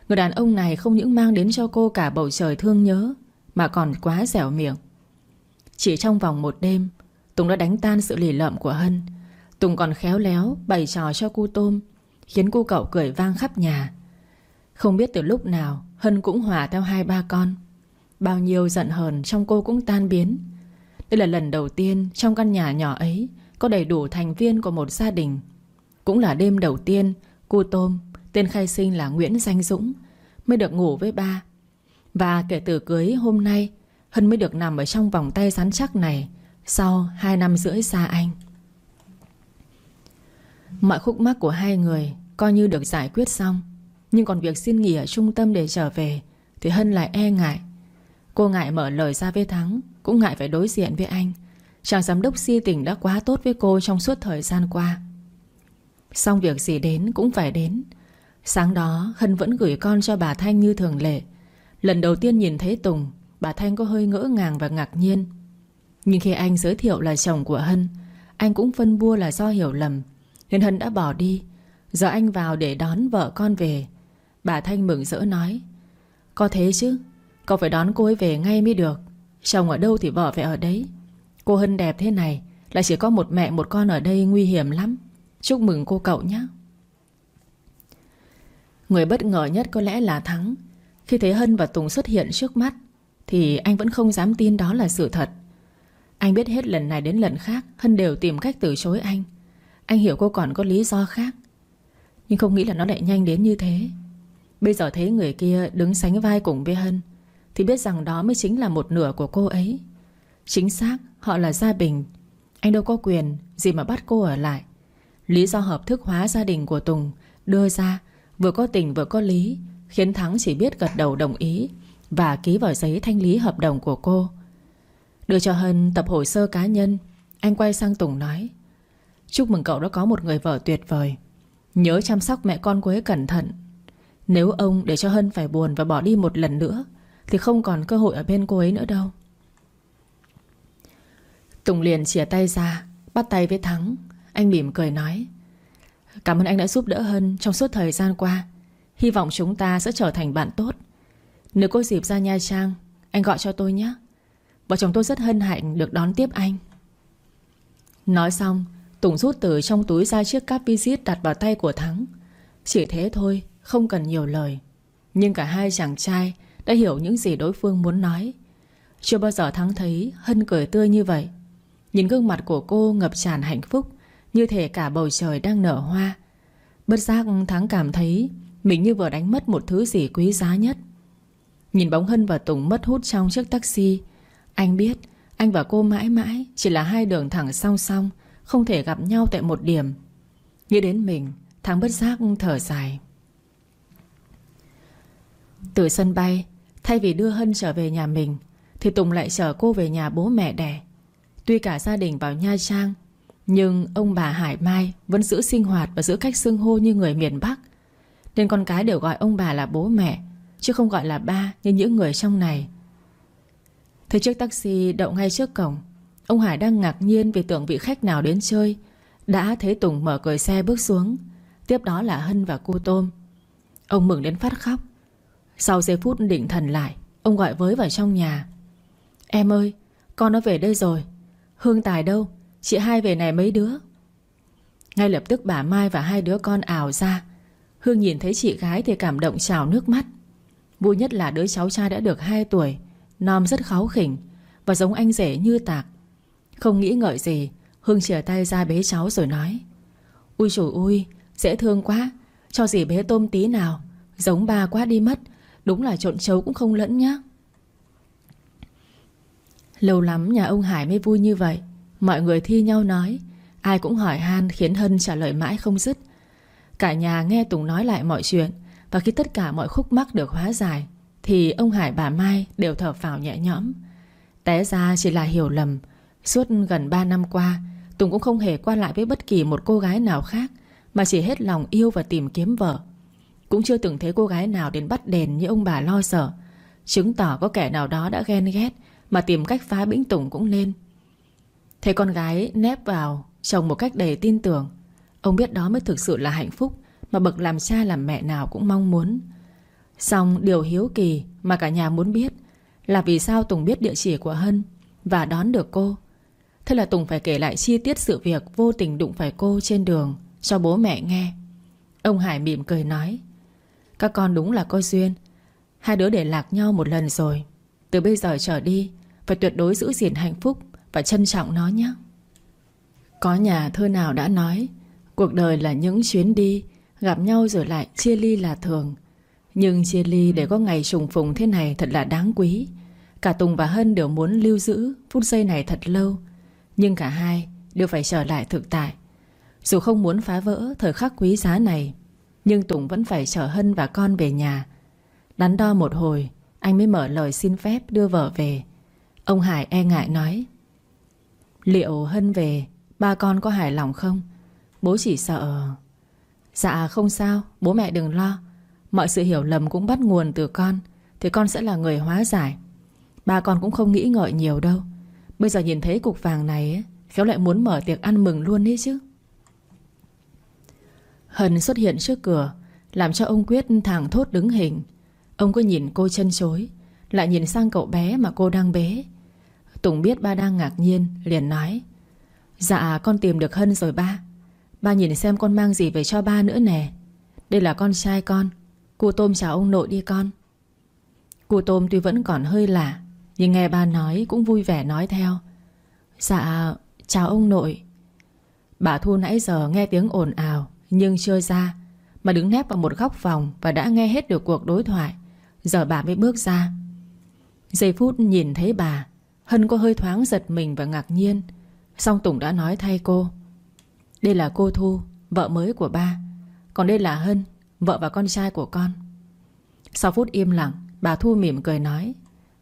Người đàn ông này không những mang đến cho cô cả bầu trời thương nhớ, Mà còn quá dẻo miệng. Chỉ trong vòng một đêm, Tùng đã đánh tan sự lì lợm của Hân. Tùng còn khéo léo bày trò cho cô tôm, Khiến cô cậu cười vang khắp nhà. Không biết từ lúc nào, Hân cũng hòa theo hai ba con. Bao nhiêu giận hờn trong cô cũng tan biến. Đây là lần đầu tiên Trong căn nhà nhỏ ấy Có đầy đủ thành viên của một gia đình. Cũng là đêm đầu tiên Cô Tôm, Tên khai sinh là Nguyễn Danh Dũng, Mới được ngủ với ba. Và kể từ cưới hôm nay Hân mới được nằm ở trong vòng tay rắn chắc này Sau 2 năm rưỡi xa anh. Mọi khúc mắc của hai người Coi như được giải quyết xong, Nhưng còn việc xin nghỉ ở trung tâm để trở về Thì Hân lại e ngại. Cô ngại mở lời ra với Thắng, Cũng ngại phải đối diện với anh. Chàng giám đốc si tình đã quá tốt với cô Trong suốt thời gian qua. Xong việc gì đến cũng phải đến. Sáng đó, Hân vẫn gửi con cho bà Thanh như thường lệ. Lần đầu tiên nhìn thấy Tùng Bà Thanh có hơi ngỡ ngàng và ngạc nhiên. Nhưng khi anh giới thiệu là chồng của Hân, Anh cũng phân bua là do hiểu lầm, Nên Hân đã bỏ đi. Giờ anh vào để đón vợ con về. Bà Thanh mừng rỡ nói, Có thế chứ, Cậu phải đón cô ấy về ngay mới được. Chồng ở đâu thì vợ phải ở đấy. Cô Hân đẹp thế này, Lại chỉ có một mẹ một con ở đây nguy hiểm lắm. Chúc mừng cô cậu nhé. Người bất ngờ nhất có lẽ là Thắng. Khi thấy Hân và Tùng xuất hiện trước mắt thì anh vẫn không dám tin đó là sự thật. Anh biết hết lần này đến lần khác, Hân đều tìm cách từ chối anh. Anh hiểu cô còn có lý do khác. Nhưng không nghĩ là nó lại nhanh đến như thế. Bây giờ thấy người kia đứng sánh vai cùng với Hân, Thì biết rằng đó mới chính là một nửa của cô ấy. Chính xác, họ là gia đình. Anh đâu có quyền gì mà bắt cô ở lại. Lý do hợp thức hóa gia đình của Tùng Đưa ra, Vừa có tình vừa có lý, Khiến Thắng chỉ biết gật đầu đồng ý. Và ký vào giấy thanh lý hợp đồng của cô. Đưa cho Hân tập hồ sơ cá nhân. Anh quay sang Tùng nói, Chúc mừng cậu đã có một người vợ tuyệt vời. Nhớ chăm sóc mẹ con cô ấy cẩn thận. Nếu ông để cho Hân phải buồn Và bỏ đi một lần nữa, Thì không còn cơ hội ở bên cô ấy nữa đâu. Tùng liền chìa tay ra, Bắt tay với Thắng. Anh mỉm cười nói, Cảm ơn anh đã giúp đỡ Hân trong suốt thời gian qua. Hy vọng chúng ta sẽ trở thành bạn tốt. Nếu có dịp ra Nha Trang, Anh gọi cho tôi nhé. Vợ chồng tôi rất hân hạnh được đón tiếp anh. Nói xong, Tùng rút từ trong túi ra chiếc cáp visit đặt vào tay của Thắng. Chỉ thế thôi, Không cần nhiều lời. Nhưng cả hai chàng trai Đã hiểu những gì đối phương muốn nói. Chưa bao giờ Thắng thấy Hân cười tươi như vậy. Nhìn gương mặt của cô ngập tràn hạnh phúc, Như thể cả bầu trời đang nở hoa. Bất giác Thắng cảm thấy Mình như vừa đánh mất một thứ gì quý giá nhất. Nhìn bóng Hân và Tùng mất hút trong chiếc taxi. Anh biết, Anh và cô mãi mãi Chỉ là hai đường thẳng song song, Không thể gặp nhau tại một điểm. Nghĩ đến mình, Thắng bất giác thở dài. Từ sân bay, Thay vì đưa Hân trở về nhà mình, Thì Tùng lại chở cô về nhà bố mẹ đẻ. Tuy cả gia đình vào Nha Trang, Nhưng ông bà Hải Mai Vẫn giữ sinh hoạt và giữ cách xưng hô như người miền Bắc. Nên con cái đều gọi ông bà là bố mẹ. Chứ không gọi là ba như những người trong này. Thấy chiếc taxi đậu ngay trước cổng, Ông Hải đang ngạc nhiên vì tưởng vị khách nào đến chơi, Đã thấy Tùng mở cửa xe bước xuống, Tiếp đó là Hân và cô Tôm. Ông mừng đến phát khóc. Sau giây phút định thần lại, Ông gọi với vào trong nhà. Em ơi, con nó về đây rồi. Hương Tài đâu? Chị hai về này mấy đứa? Ngay lập tức bà Mai và hai đứa con ảo ra. Hương nhìn thấy chị gái thì cảm động trào nước mắt. Vui nhất là đứa cháu trai đã được 2 tuổi. Nom rất kháu khỉnh Và giống anh rể như tạc. Không nghĩ ngợi gì Hương chìa tay ra bế cháu rồi nói Ui chủ ui Dễ thương quá. Cho dì bế tôm tí nào, Giống ba quá đi mất. Đúng là trộn chấu cũng không lẫn nhá. Lâu lắm nhà ông Hải mới vui như vậy. Mọi người thi nhau nói, Ai cũng hỏi han khiến Hân trả lời mãi không dứt. Cả nhà nghe Tùng nói lại mọi chuyện và khi tất cả mọi khúc mắc được hóa giải, Thì ông Hải bà Mai đều thở phào nhẹ nhõm. Té ra chỉ là hiểu lầm. Suốt gần 3 năm qua, Tùng cũng không hề qua lại với bất kỳ một cô gái nào khác, Mà chỉ hết lòng yêu và tìm kiếm vợ. Cũng chưa từng thấy cô gái nào đến bắt đền như ông bà lo sợ. Chứng tỏ có kẻ nào đó đã ghen ghét Mà tìm cách phá bĩnh Tùng cũng nên. Thấy con gái nép vào Chồng một cách đầy tin tưởng, Ông biết đó mới thực sự là hạnh phúc. Mà bậc làm cha làm mẹ nào cũng mong muốn. Xong điều hiếu kỳ Mà cả nhà muốn biết Là vì sao Tùng biết địa chỉ của Hân Và đón được cô. Thế là Tùng phải kể lại chi tiết sự việc Vô tình đụng phải cô trên đường Cho bố mẹ nghe. Ông Hải mỉm cười nói, Các con đúng là có duyên. Hai đứa để lạc nhau một lần rồi. Từ bây giờ trở đi, Phải tuyệt đối giữ gìn hạnh phúc Và trân trọng nó nhé. Có nhà thơ nào đã nói, Cuộc đời là những chuyến đi Gặp nhau rồi lại chia ly là thường. Nhưng chia ly để có ngày trùng phùng thế này Thật là đáng quý. Cả Tùng và Hân đều muốn lưu giữ Phút giây này thật lâu, Nhưng cả hai đều phải trở lại thực tại. Dù không muốn phá vỡ thời khắc quý giá này, Nhưng Tùng vẫn phải chở Hân và con về nhà. Đắn đo một hồi, Anh mới mở lời xin phép đưa vợ về. Ông Hải e ngại nói, Liệu Hân về, Ba con có hài lòng không? Bố chỉ sợ Dạ không sao. Bố mẹ đừng lo. Mọi sự hiểu lầm cũng bắt nguồn từ con, Thì con sẽ là người hóa giải. Ba con cũng không nghĩ ngợi nhiều đâu. Bây giờ nhìn thấy cục vàng này Khéo lại muốn mở tiệc ăn mừng luôn đấy chứ. Hân xuất hiện trước cửa, Làm cho ông Quyết thẳng thốt đứng hình. Ông cứ nhìn cô chân chối, Lại nhìn sang cậu bé mà cô đang bế. Tùng biết ba đang ngạc nhiên, Liền nói Dạ con tìm được Hân rồi ba. Ba nhìn xem con mang gì về cho ba nữa nè. Đây là con trai con. Cô Tôm chào ông nội đi con. Cô Tôm tuy vẫn còn hơi lạ, Nhưng nghe ba nói cũng vui vẻ nói theo. Dạ chào ông nội. Bà Thu nãy giờ nghe tiếng ồn ào, Nhưng chưa ra, Mà đứng nép vào một góc phòng Và đã nghe hết được cuộc đối thoại. Giờ bà mới bước ra. Giây phút nhìn thấy bà, Hân có hơi thoáng giật mình và ngạc nhiên. Song Tùng đã nói thay cô. Đây là cô Thu, Vợ mới của ba. Còn đây là Hân, Vợ và con trai của con. Sau phút im lặng, Bà Thu mỉm cười nói,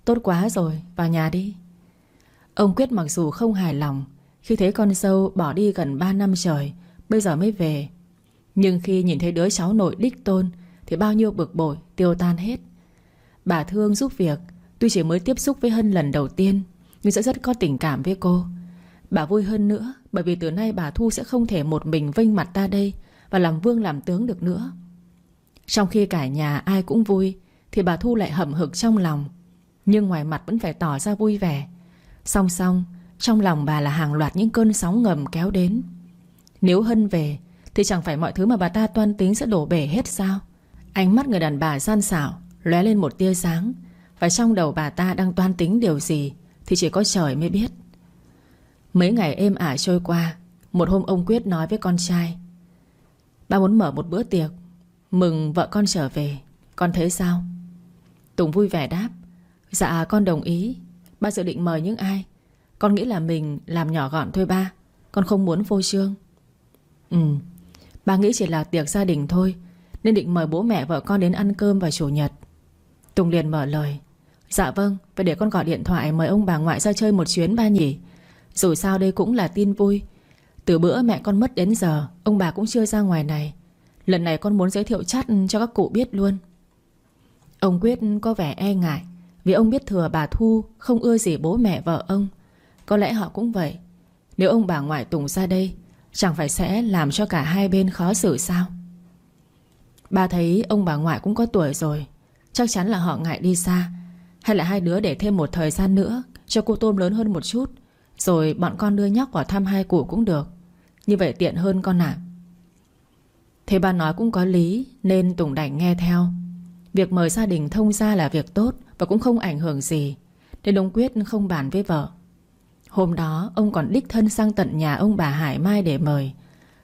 Tốt quá rồi, vào nhà đi. Ông Quyết mặc dù không hài lòng, Khi thấy con dâu bỏ đi gần 3 năm trời, Bây giờ mới về. Nhưng khi nhìn thấy đứa cháu nội đích tôn, Thì bao nhiêu bực bội, tiêu tan hết. Bà thương giúp việc, Tuy chỉ mới tiếp xúc với Hân lần đầu tiên, Nhưng sẽ rất có tình cảm với cô. Bà vui hơn nữa bởi vì từ nay bà Thu sẽ không thể một mình vinh mặt ta đây Và làm vương làm tướng được nữa. Trong khi cả nhà ai cũng vui, Thì bà Thu lại hậm hực trong lòng. Nhưng ngoài mặt vẫn phải tỏ ra vui vẻ. Song song, Trong lòng bà là hàng loạt những cơn sóng ngầm kéo đến. Nếu Hân về, Thì chẳng phải mọi thứ mà bà ta toan tính sẽ đổ bể hết sao? Ánh mắt người đàn bà gian xảo, lóe lên một tia sáng. Và trong đầu bà ta đang toan tính điều gì, Thì chỉ có trời mới biết. Mấy ngày êm ả trôi qua, Một hôm ông Quyết nói với con trai, Ba muốn mở một bữa tiệc, Mừng vợ con trở về, Con thấy sao? Tùng vui vẻ đáp Dạ con đồng ý. Ba dự định mời những ai? Con nghĩ là mình làm nhỏ gọn thôi ba, Con không muốn phô trương. Ừ Ba nghĩ chỉ là tiệc gia đình thôi, Nên định mời bố mẹ vợ con đến ăn cơm vào chủ nhật. Tùng liền mở lời Dạ vâng Vậy để con gọi điện thoại mời ông bà ngoại ra chơi một chuyến ba nhỉ? Dù sao đây cũng là tin vui. Từ bữa mẹ con mất đến giờ, Ông bà cũng chưa ra ngoài này. Lần này con muốn giới thiệu chắt cho các cụ biết luôn. Ông Quyết có vẻ e ngại, Vì ông biết thừa bà Thu Không ưa gì bố mẹ vợ ông. Có lẽ họ cũng vậy. Nếu ông bà ngoại Tùng ra đây, Chẳng phải sẽ làm cho cả hai bên khó xử sao? Bà thấy ông bà ngoại cũng có tuổi rồi, Chắc chắn là họ ngại đi xa. Hay là hai đứa để thêm một thời gian nữa Cho cô Tôm lớn hơn một chút. Rồi bọn con đưa nhóc vào thăm hai cụ cũng được. Như vậy tiện hơn con ạ. Thế bà nói cũng có lý, Nên Tùng đành nghe theo. Việc mời gia đình thông gia là việc tốt Và cũng không ảnh hưởng gì, Nên ông Quyết không bàn với vợ. Hôm đó, ông còn đích thân sang tận nhà ông bà Hải Mai để mời.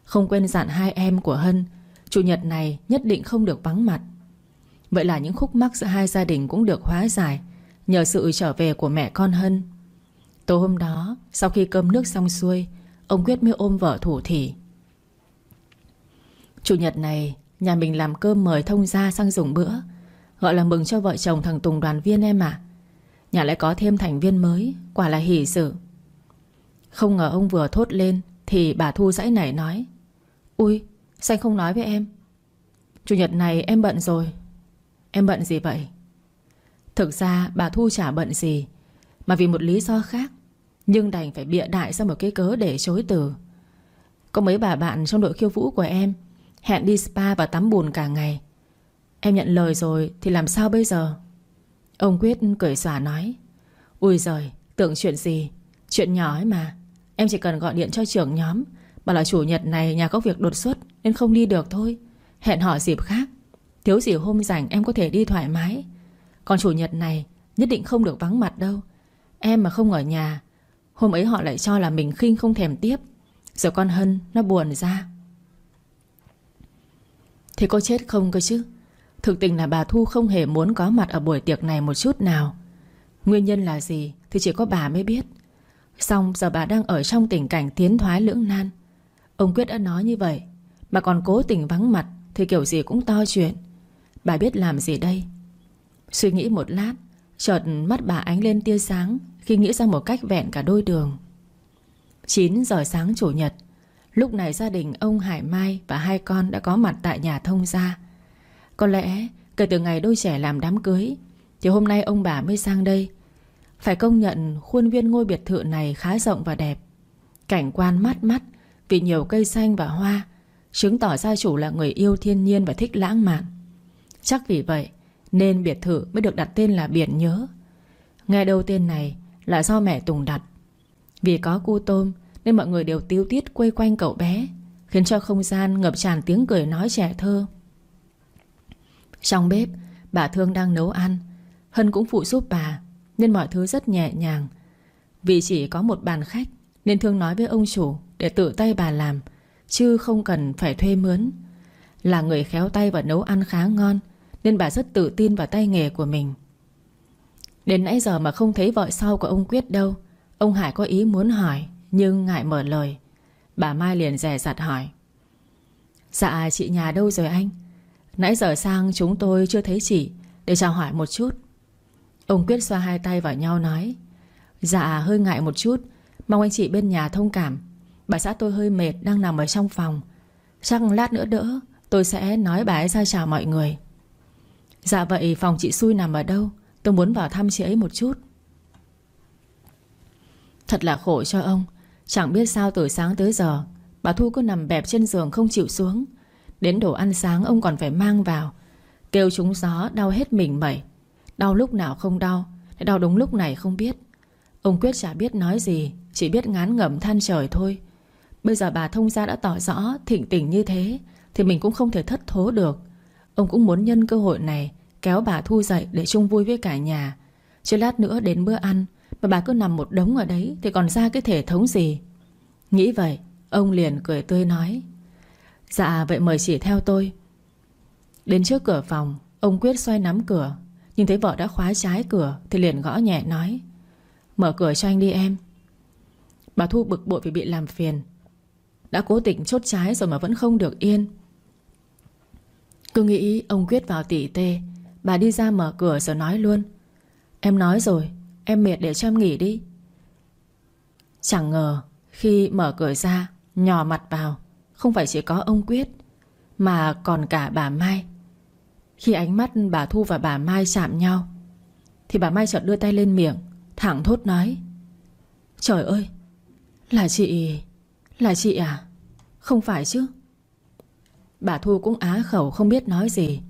Không quên dặn hai em của Hân, Chủ nhật này nhất định không được vắng mặt. Vậy là những khúc mắc giữa hai gia đình cũng được hóa giải. Nhờ sự trở về của mẹ con Hân Tối hôm đó, Sau khi cơm nước xong xuôi, Ông Quyết mới ôm vợ thủ thỉ. Chủ nhật này, Nhà mình làm cơm mời thông gia sang dùng bữa, Gọi là mừng cho vợ chồng thằng Tùng đoàn viên em ạ. Nhà lại có thêm thành viên mới, Quả là hỷ sự. Không ngờ ông vừa thốt lên, Thì bà Thu dãy nảy nói, Ui, sao không nói với em? Chủ nhật này em bận rồi. Em bận gì vậy? Thực ra, bà Thu chả bận gì. Mà vì một lý do khác, Nhưng đành phải bịa đại ra một cái cớ để chối từ. Có mấy bà bạn trong đội khiêu vũ của em Hẹn đi spa và tắm bùn cả ngày. Em nhận lời rồi Thì làm sao bây giờ? Ông Quyết cười xòa nói, Ui giời, tưởng chuyện gì? Chuyện nhỏ ấy mà. Em chỉ cần gọi điện cho trưởng nhóm, Bảo là chủ nhật này nhà có việc đột xuất Nên không đi được thôi. Hẹn họ dịp khác. Thiếu gì hôm rảnh em có thể đi thoải mái. Còn chủ nhật này, Nhất định không được vắng mặt đâu. Em mà không ở nhà, Hôm ấy họ lại cho là mình khinh không thèm tiếp. Rồi con Hân, nó buồn ra. Thế có chết không cơ chứ? Thực tình là bà Thu không hề muốn có mặt Ở buổi tiệc này một chút nào. Nguyên nhân là gì thì chỉ có bà mới biết. Xong giờ bà đang ở trong tình cảnh tiến thoái lưỡng nan. Ông Quyết đã nói như vậy, Mà còn cố tình vắng mặt Thì kiểu gì cũng to chuyện. Bà biết làm gì đây? Suy nghĩ một lát, Chợt mắt bà ánh lên tia sáng. Khi nghĩ ra một cách vẹn cả đôi đường. 9 giờ sáng chủ nhật, Lúc này gia đình ông Hải Mai Và hai con đã có mặt tại nhà thông gia. Có lẽ kể từ ngày đôi trẻ làm đám cưới, Thì hôm nay ông bà mới sang đây. Phải công nhận khuôn viên ngôi biệt thự này khá rộng và đẹp. Cảnh quan mát mắt Vì nhiều cây xanh và hoa, Chứng tỏ gia chủ là người yêu thiên nhiên và thích lãng mạn. Chắc vì vậy, Nên biệt thự mới được đặt tên là Biển Nhớ. Nghe đâu tên này là do mẹ Tùng đặt. Vì có cu tôm, Nên mọi người đều tiêu tiết quây quanh cậu bé, Khiến cho không gian ngập tràn tiếng cười nói trẻ thơ. Trong bếp, Bà Thương đang nấu ăn. Hân cũng phụ giúp bà, Nên mọi thứ rất nhẹ nhàng. Vì chỉ có một bàn khách, Nên Thương nói với ông chủ Để tự tay bà làm, Chứ không cần phải thuê mướn. Là người khéo tay và nấu ăn khá ngon, Nên bà rất tự tin vào tay nghề của mình. Đến nãy giờ mà không thấy vợ sau của ông Quyết đâu. Ông Hải có ý muốn hỏi, Nhưng ngại mở lời. Bà Mai liền rè rặt hỏi. Dạ chị nhà đâu rồi anh? Nãy giờ sang chúng tôi chưa thấy chị, Để chào hỏi một chút. Ông Quyết xoa hai tay vào nhau nói. Dạ hơi ngại một chút. Mong anh chị bên nhà thông cảm. Bà xã tôi hơi mệt, đang nằm ở trong phòng. Chắc lát nữa đỡ, Tôi sẽ nói bà ấy ra chào mọi người. Dạ vậy, phòng chị xui nằm ở đâu? Tôi muốn vào thăm chị ấy một chút. Thật là khổ cho ông. Chẳng biết sao từ sáng tới giờ, Bà Thu cứ nằm bẹp trên giường không chịu xuống. Đến đồ ăn sáng ông còn phải mang vào. Kêu chúng gió đau hết mình mẩy. Đau lúc nào không đau Đau đúng lúc này không biết. Ông Quyết chả biết nói gì, Chỉ biết ngán ngẩm than trời thôi. Bây giờ bà thông gia đã tỏ rõ thịnh tình như thế, Thì mình cũng không thể thất thố được. Ông cũng muốn nhân cơ hội này Kéo bà Thu dậy để chung vui với cả nhà. Chứ lát nữa đến bữa ăn, Mà bà cứ nằm một đống ở đấy, Thì còn ra cái thể thống gì? Nghĩ vậy, Ông liền cười tươi nói Dạ vậy mời chị theo tôi. Đến trước cửa phòng, Ông Quyết xoay nắm cửa Nhưng thấy vợ đã khóa trái cửa Thì liền gõ nhẹ nói, Mở cửa cho anh đi em. Bà Thu bực bội vì bị làm phiền. Đã cố tình chốt trái rồi mà vẫn không được yên. Cứ nghĩ ông Quyết vào tỉ tê Bà đi ra mở cửa rồi nói luôn. Em nói rồi, Em mệt để cho em nghỉ đi. Chẳng ngờ, Khi mở cửa ra nhò mặt vào, Không phải chỉ có ông Quyết, Mà còn cả bà Mai. Khi ánh mắt bà Thu và bà Mai chạm nhau, Thì bà Mai chợt đưa tay lên miệng, Thẳng thốt nói, Trời ơi, Là chị Là chị à? Không phải chứ? Bà Thu cũng á khẩu không biết nói gì.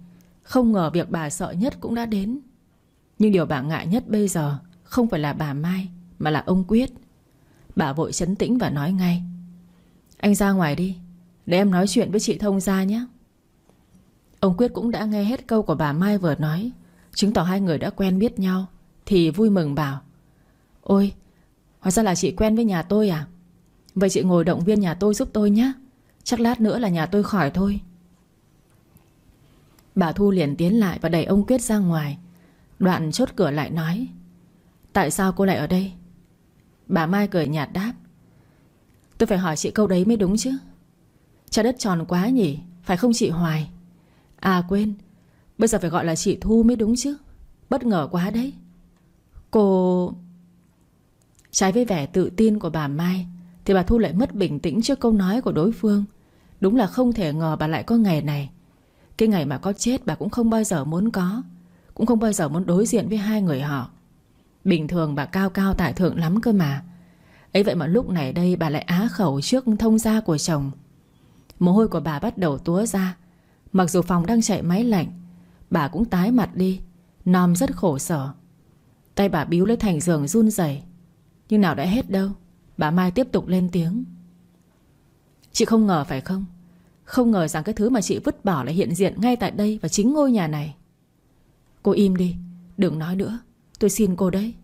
Không ngờ việc bà sợ nhất cũng đã đến. Nhưng điều bà ngại nhất bây giờ Không phải là bà Mai, Mà là ông Quyết. Bà vội chấn tĩnh và nói ngay. Anh ra ngoài đi, Để em nói chuyện với chị Thông ra nhé. Ông Quyết cũng đã nghe hết câu của bà Mai vừa nói. Chứng tỏ hai người đã quen biết nhau, Thì vui mừng bảo. Ôi, Hóa ra là chị quen với nhà tôi à? Vậy chị ngồi động viên nhà tôi giúp tôi nhé. Chắc lát nữa là nhà tôi khỏi thôi. Bà Thu liền tiến lại và đẩy ông Quyết ra ngoài. Đoạn chốt cửa lại nói, Tại sao cô lại ở đây? Bà Mai cười nhạt đáp, Tôi phải hỏi chị câu đấy mới đúng chứ. Trái đất tròn quá nhỉ, Phải không chị Hoài? À quên, Bây giờ phải gọi là chị Thu mới đúng chứ. Bất ngờ quá đấy. Cô... Trái với vẻ tự tin của bà Mai Thì bà Thu lại mất bình tĩnh trước câu nói của đối phương. Đúng là không thể ngờ bà lại có ngày này. Cái ngày mà có chết bà cũng không bao giờ muốn có, Cũng không bao giờ muốn đối diện với hai người họ. Bình thường bà cao cao tại thượng lắm cơ mà. Ấy vậy mà lúc này đây bà lại á khẩu trước thông gia của chồng. Mồ hôi của bà bắt đầu túa ra. Mặc dù phòng đang chạy máy lạnh, Bà cũng tái mặt đi Nom rất khổ sở. Tay bà biếu lấy thành giường run rẩy. Nhưng nào đã hết đâu, Bà Mai tiếp tục lên tiếng. Chị không ngờ phải không? Không ngờ rằng cái thứ mà chị vứt bỏ lại hiện diện ngay tại đây Và chính ngôi nhà này. Cô im đi, Đừng nói nữa, Tôi xin cô đấy.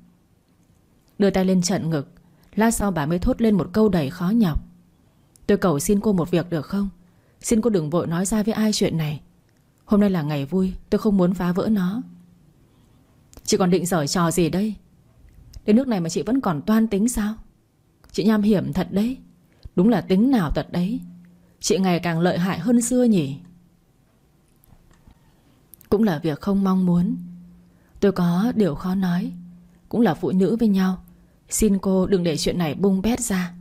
Đưa tay lên trận ngực, Lát sau bà mới thốt lên một câu đầy khó nhọc. Tôi cầu xin cô một việc được không? Xin cô đừng vội nói ra với ai chuyện này. Hôm nay là ngày vui, Tôi không muốn phá vỡ nó. Chị còn định giở trò gì đây? Đến nước này mà chị vẫn còn toan tính sao? Chị nham hiểm thật đấy. Đúng là tính nào tật đấy. Chị ngày càng lợi hại hơn xưa nhỉ? Cũng là việc không mong muốn. Tôi có điều khó nói. Cũng là phụ nữ với nhau. Xin cô đừng để chuyện này bung bét ra.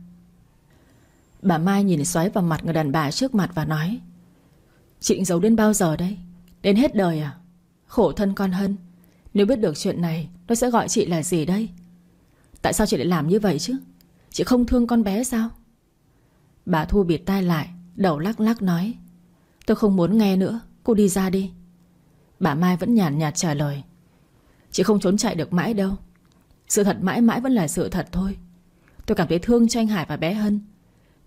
Bà Mai nhìn xoáy vào mặt người đàn bà trước mặt và nói, Chị giấu đến bao giờ đây? Đến hết đời à? Khổ thân con Hân. Nếu biết được chuyện này, Nó sẽ gọi chị là gì đây? Tại sao chị lại làm như vậy chứ? Chị không thương con bé sao? Bà Thu bịt tai lại. Đầu lắc lắc nói Tôi không muốn nghe nữa Cô đi ra đi. Bà Mai vẫn nhàn nhạt, nhạt trả lời Chị không trốn chạy được mãi đâu. Sự thật mãi mãi vẫn là sự thật thôi. Tôi cảm thấy thương cho anh Hải và bé Hân.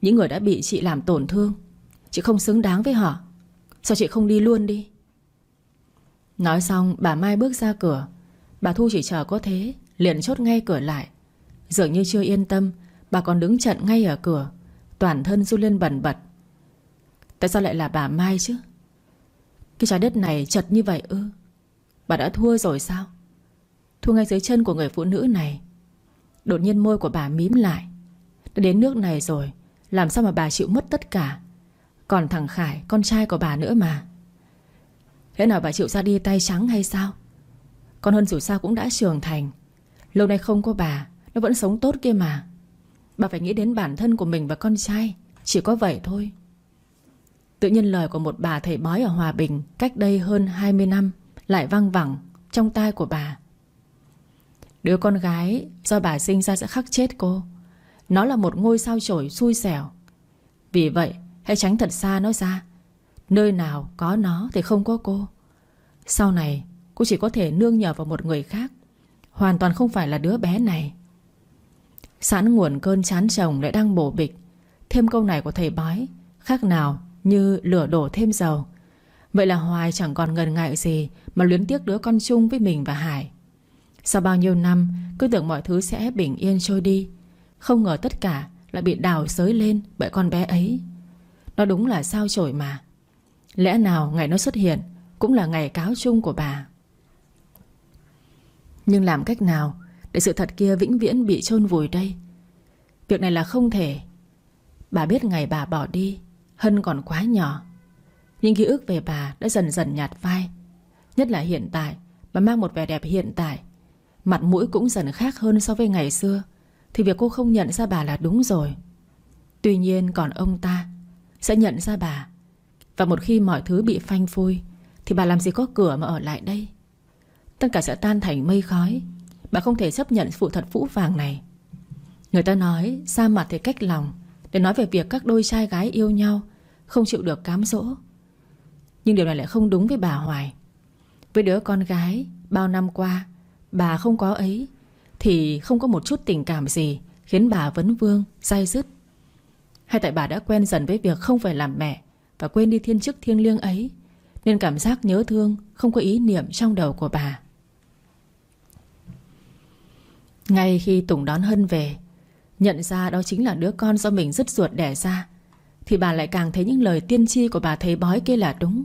Những người đã bị chị làm tổn thương Chị không xứng đáng với họ. Sao chị không đi luôn đi? Nói xong bà Mai bước ra cửa. Bà Thu chỉ chờ có thế Liền chốt ngay cửa lại. Dường như chưa yên tâm Bà còn đứng trận ngay ở cửa. Toàn thân run lên bẩn bật. Tại sao lại là bà Mai chứ? Cái trái đất này chật như vậy ư? Bà đã thua rồi sao? Thua ngay dưới chân của người phụ nữ này. Đột nhiên môi của bà mím lại. Đã đến nước này rồi, Làm sao mà bà chịu mất tất cả? Còn thằng Khải, con trai của bà nữa mà. Thế nào bà chịu ra đi tay trắng hay sao? Con hơn dù sao cũng đã trưởng thành. Lâu nay không có bà, Nó vẫn sống tốt kia mà. Bà phải nghĩ đến bản thân của mình và con trai. Chỉ có vậy thôi. Tự nhiên lời của một bà thầy bói ở Hòa Bình Cách đây hơn 20 năm Lại vang vẳng trong tai của bà. Đứa con gái Do bà sinh ra sẽ khắc chết cô. Nó là một ngôi sao chổi xui xẻo. Vì vậy, hãy tránh thật xa nó ra. Nơi nào có nó thì không có cô. Sau này, Cô chỉ có thể nương nhờ vào một người khác. Hoàn toàn không phải là đứa bé này. Sẵn nguồn cơn chán chồng lại đang bổ bịch. Thêm câu này của thầy bói, Khác nào như lửa đổ thêm dầu. Vậy là Hoài chẳng còn ngần ngại gì Mà luyến tiếc đứa con chung với mình và Hải. Sau bao nhiêu năm, Cứ tưởng mọi thứ sẽ bình yên trôi đi. Không ngờ tất cả lại bị đào sới lên Bởi con bé ấy. Nó đúng là sao chổi mà. Lẽ nào ngày nó xuất hiện Cũng là ngày cáo chung của bà? Nhưng làm cách nào Để sự thật kia vĩnh viễn bị chôn vùi đây? Việc này là không thể. Bà biết ngày bà bỏ đi Hân còn quá nhỏ. Nhưng ký ức về bà đã dần dần nhạt vai. Nhất là hiện tại, Bà mang một vẻ đẹp hiện tại. Mặt mũi cũng dần khác hơn so với ngày xưa, Thì việc cô không nhận ra bà là đúng rồi. Tuy nhiên còn ông ta Sẽ nhận ra bà. Và một khi mọi thứ bị phanh phui, Thì bà làm gì có cửa mà ở lại đây? Tất cả sẽ tan thành mây khói. Bà không thể chấp nhận phụ thật phũ vàng này. Người ta nói Xa mặt thì cách lòng. Để nói về việc các đôi trai gái yêu nhau không chịu được cám dỗ. Nhưng điều này lại không đúng với bà Hoài. Với đứa con gái Bao năm qua Bà không có ấy Thì không có một chút tình cảm gì Khiến bà vấn vương, dai dứt. Hay tại bà đã quen dần với việc không phải làm mẹ Và quên đi thiên chức thiêng liêng ấy Nên cảm giác nhớ thương Không có ý niệm trong đầu của bà. Ngay khi Tùng đón Hân về Nhận ra đó chính là đứa con do mình dứt ruột đẻ ra thì bà lại càng thấy những lời tiên tri của bà thầy bói kia là đúng.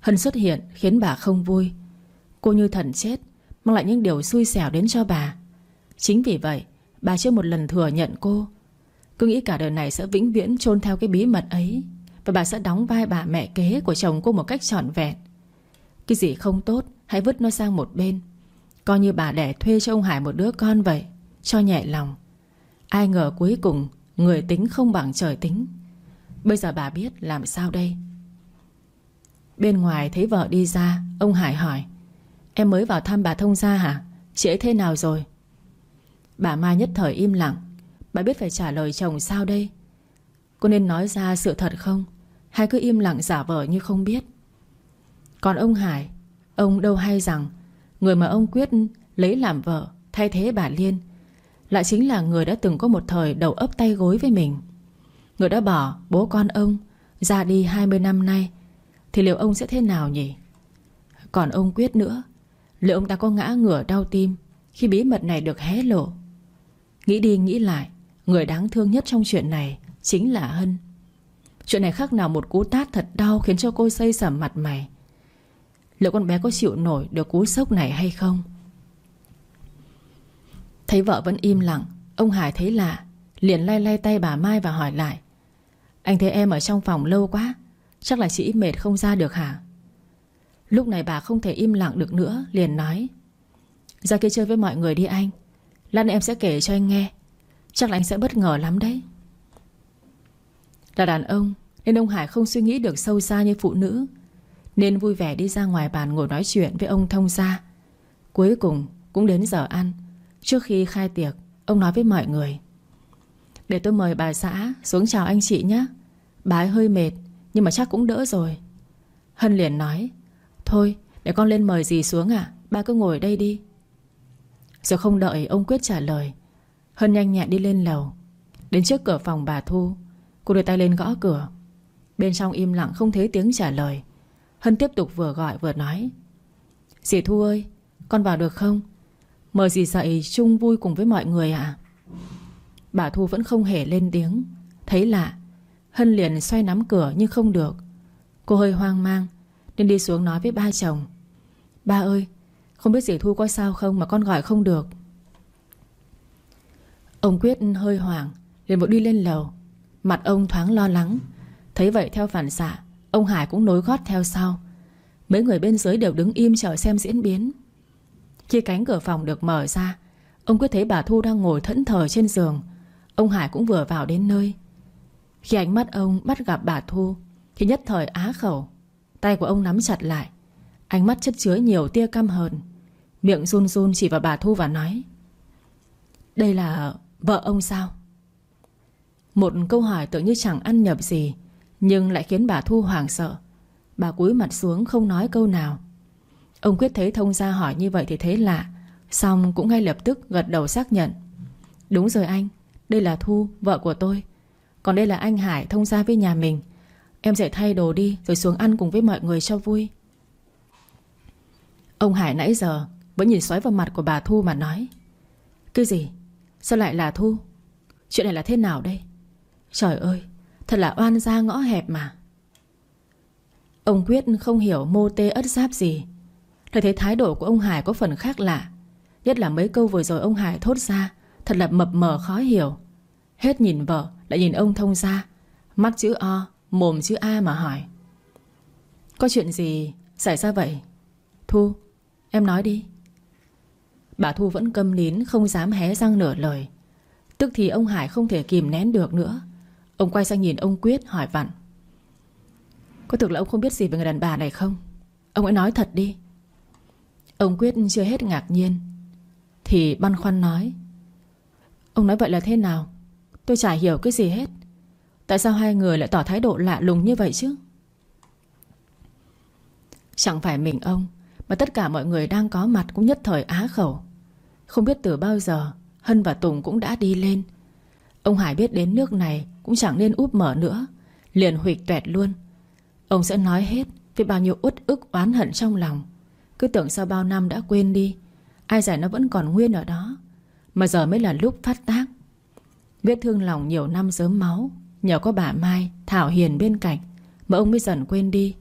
Hân xuất hiện, khiến bà không vui. Cô như thần chết, Mang lại những điều xui xẻo đến cho bà. Chính vì vậy, Bà chưa một lần thừa nhận cô. Cứ nghĩ cả đời này sẽ vĩnh viễn chôn theo cái bí mật ấy, Và bà sẽ đóng vai bà mẹ kế của chồng cô một cách trọn vẹn. Cái gì không tốt, Hãy vứt nó sang một bên. Coi như bà đẻ thuê cho ông Hải một đứa con vậy, Cho nhẹ lòng. Ai ngờ cuối cùng, Người tính không bằng trời tính. Bây giờ bà biết làm sao đây? Bên ngoài thấy vợ đi ra, Ông Hải hỏi, Em mới vào thăm bà thông gia hả? Chị ấy thế nào rồi? Bà Mai nhất thời im lặng, Bà biết phải trả lời chồng sao đây? Cô nên nói ra sự thật không? Hay cứ im lặng giả vờ như không biết? Còn ông Hải, Ông đâu hay rằng Người mà ông quyết lấy làm vợ Thay thế bà Liên Lại chính là người đã từng có một thời đầu ấp tay gối với mình. Người đã bỏ bố con ông, Ra đi 20 năm nay, Thì liệu ông sẽ thế nào nhỉ? Còn ông Quyết nữa, Liệu ông ta có ngã ngửa đau tim Khi bí mật này được hé lộ? Nghĩ đi nghĩ lại, Người đáng thương nhất trong chuyện này Chính là Hân. Chuyện này khác nào một cú tát thật đau Khiến cho cô xây sẩm mặt mày. Liệu con bé có chịu nổi được cú sốc này hay không? Thấy vợ vẫn im lặng, Ông Hải thấy lạ, Liền lay lay tay bà Mai và hỏi lại anh thấy em ở trong phòng lâu quá. Chắc là chị mệt không ra được hả? Lúc này bà không thể im lặng được nữa, Liền nói. Ra kia chơi với mọi người đi anh. Lát nữa em sẽ kể cho anh nghe. Chắc là anh sẽ bất ngờ lắm đấy. Là đàn ông, Nên ông Hải không suy nghĩ được sâu xa như phụ nữ. Nên vui vẻ đi ra ngoài bàn ngồi nói chuyện với ông thông gia. Cuối cùng, cũng đến giờ ăn. Trước khi khai tiệc, Ông nói với mọi người. Để tôi mời bà xã xuống chào anh chị nhé. Bà ấy hơi mệt, Nhưng mà chắc cũng đỡ rồi. Hân liền nói, Thôi, để con lên mời gì xuống à Ba cứ ngồi đây đi. Rồi không đợi ông Quyết trả lời, Hân nhanh nhẹn đi lên lầu. Đến trước cửa phòng bà Thu, Cô đưa tay lên gõ cửa. Bên trong im lặng không thấy tiếng trả lời. Hân tiếp tục vừa gọi vừa nói, Dì Thu ơi, Con vào được không? Mời dì dậy chung vui cùng với mọi người ạ. Bà Thu vẫn không hề lên tiếng. Thấy lạ Hân liền xoay nắm cửa nhưng không được. Cô hơi hoang mang, Nên đi xuống nói với ba chồng. Ba ơi, Không biết dì Thu có sao không mà con gọi không được. Ông Quyết hơi hoảng, liền vội đi lên lầu. Mặt ông thoáng lo lắng. Thấy vậy theo phản xạ, Ông Hải cũng nối gót theo sau. Mấy người bên dưới đều đứng im chờ xem diễn biến. Khi cánh cửa phòng được mở ra, Ông Quyết thấy bà Thu đang ngồi thẫn thờ trên giường. Ông Hải cũng vừa vào đến nơi. Khi ánh mắt ông bắt gặp bà Thu Thì nhất thời á khẩu. Tay của ông nắm chặt lại. Ánh mắt chất chứa nhiều tia căm hờn. Miệng run run chỉ vào bà Thu và nói Đây là vợ ông sao? Một câu hỏi tự như chẳng ăn nhập gì Nhưng lại khiến bà Thu hoảng sợ. Bà cúi mặt xuống không nói câu nào. Ông Quyết thấy thông gia hỏi như vậy thì thấy lạ Xong cũng ngay lập tức gật đầu xác nhận. Đúng rồi anh Đây là Thu, vợ của tôi. Còn đây là anh Hải thông gia với nhà mình. Em sẽ thay đồ đi, Rồi xuống ăn cùng với mọi người cho vui. Ông Hải nãy giờ Vẫn nhìn xoáy vào mặt của bà Thu mà nói, Cái gì? Sao lại là Thu? Chuyện này là thế nào đây? Trời ơi, Thật là oan gia ngõ hẹp mà. Ông Quyết không hiểu mô tê ất giáp gì. Lại thấy thái độ của ông Hải có phần khác lạ. Nhất là mấy câu vừa rồi ông Hải thốt ra, Thật là mập mờ khó hiểu. Hết nhìn vợ lại nhìn ông thông ra. Mắt chữ O, Mồm chữ A mà hỏi. Có chuyện gì xảy ra vậy? Thu, Em nói đi. Bà Thu vẫn câm nín, không dám hé răng nửa lời. Tức thì ông Hải không thể kìm nén được nữa. Ông quay sang nhìn ông Quyết, hỏi vặn. Có thực là ông không biết gì về người đàn bà này không? Ông hãy nói thật đi. Ông Quyết chưa hết ngạc nhiên. Thì băn khoăn nói. Ông nói vậy là thế nào? Tôi chả hiểu cái gì hết. Tại sao hai người lại tỏ thái độ lạ lùng như vậy chứ? Chẳng phải mình ông, Mà tất cả mọi người đang có mặt cũng nhất thời á khẩu. Không biết từ bao giờ, Hân và Tùng cũng đã đi lên. Ông Hải biết đến nước này Cũng chẳng nên úp mở nữa, Liền huỵch tuẹt luôn. Ông sẽ nói hết với bao nhiêu uất ức oán hận trong lòng. Cứ tưởng sau bao năm đã quên đi, Ai giải nó vẫn còn nguyên ở đó. Mà giờ mới là lúc phát tác. Vết thương lòng nhiều năm sớm máu. Nhờ có bà Mai, Thảo Hiền bên cạnh, Mà ông mới dần quên đi.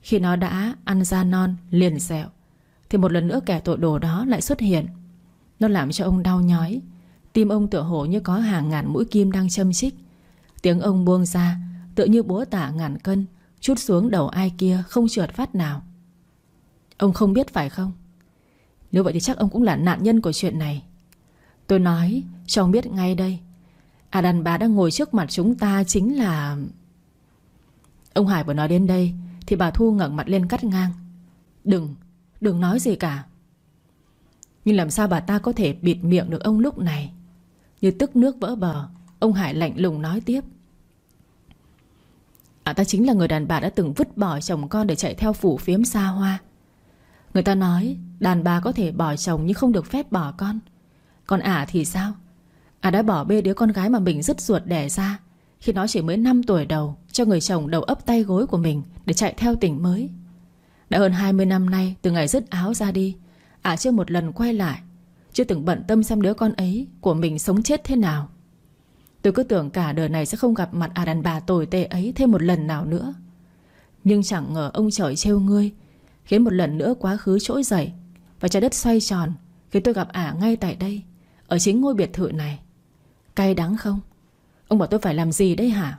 Khi nó đã ăn da non, liền sẹo, Thì một lần nữa kẻ tội đồ đó lại xuất hiện. Nó làm cho ông đau nhói. Tim ông tựa hồ như có hàng ngàn mũi kim đang châm chích. Tiếng ông buông ra, Tựa như búa tả ngàn cân, Chút xuống đầu ai kia không trượt phát nào. Ông không biết phải không? Nếu vậy thì chắc ông cũng là nạn nhân của chuyện này. Tôi nói, cho ông biết ngay đây. À đàn bà đang ngồi trước mặt chúng ta chính là Ông Hải vừa nói đến đây Thì bà Thu ngẩng mặt lên cắt ngang. Đừng, đừng nói gì cả. Nhưng làm sao bà ta có thể bịt miệng được ông lúc này? Như tức nước vỡ bờ Ông Hải lạnh lùng nói tiếp. À ta chính là người đàn bà đã từng vứt bỏ chồng con Để chạy theo phủ phiếm xa hoa. Người ta nói Đàn bà có thể bỏ chồng nhưng không được phép bỏ con. Còn ả à thì sao? À đã bỏ bê đứa con gái mà mình dứt ruột đẻ ra. Khi nó chỉ mới 5 tuổi đầu, Cho người chồng đầu ấp tay gối của mình Để chạy theo tỉnh mới. Đã hơn 20 năm nay, từ ngày dứt áo ra đi À chưa một lần quay lại. Chưa từng bận tâm xem đứa con ấy Của mình sống chết thế nào. Tôi cứ tưởng cả đời này sẽ không gặp mặt à đàn bà tồi tệ ấy thêm một lần nào nữa. Nhưng chẳng ngờ ông trời trêu ngươi, Khiến một lần nữa quá khứ trỗi dậy Và trái đất xoay tròn Khiến tôi gặp ả ngay tại đây, Ở chính ngôi biệt thự này. Cay đắng không? Ông bảo tôi phải làm gì đây hả?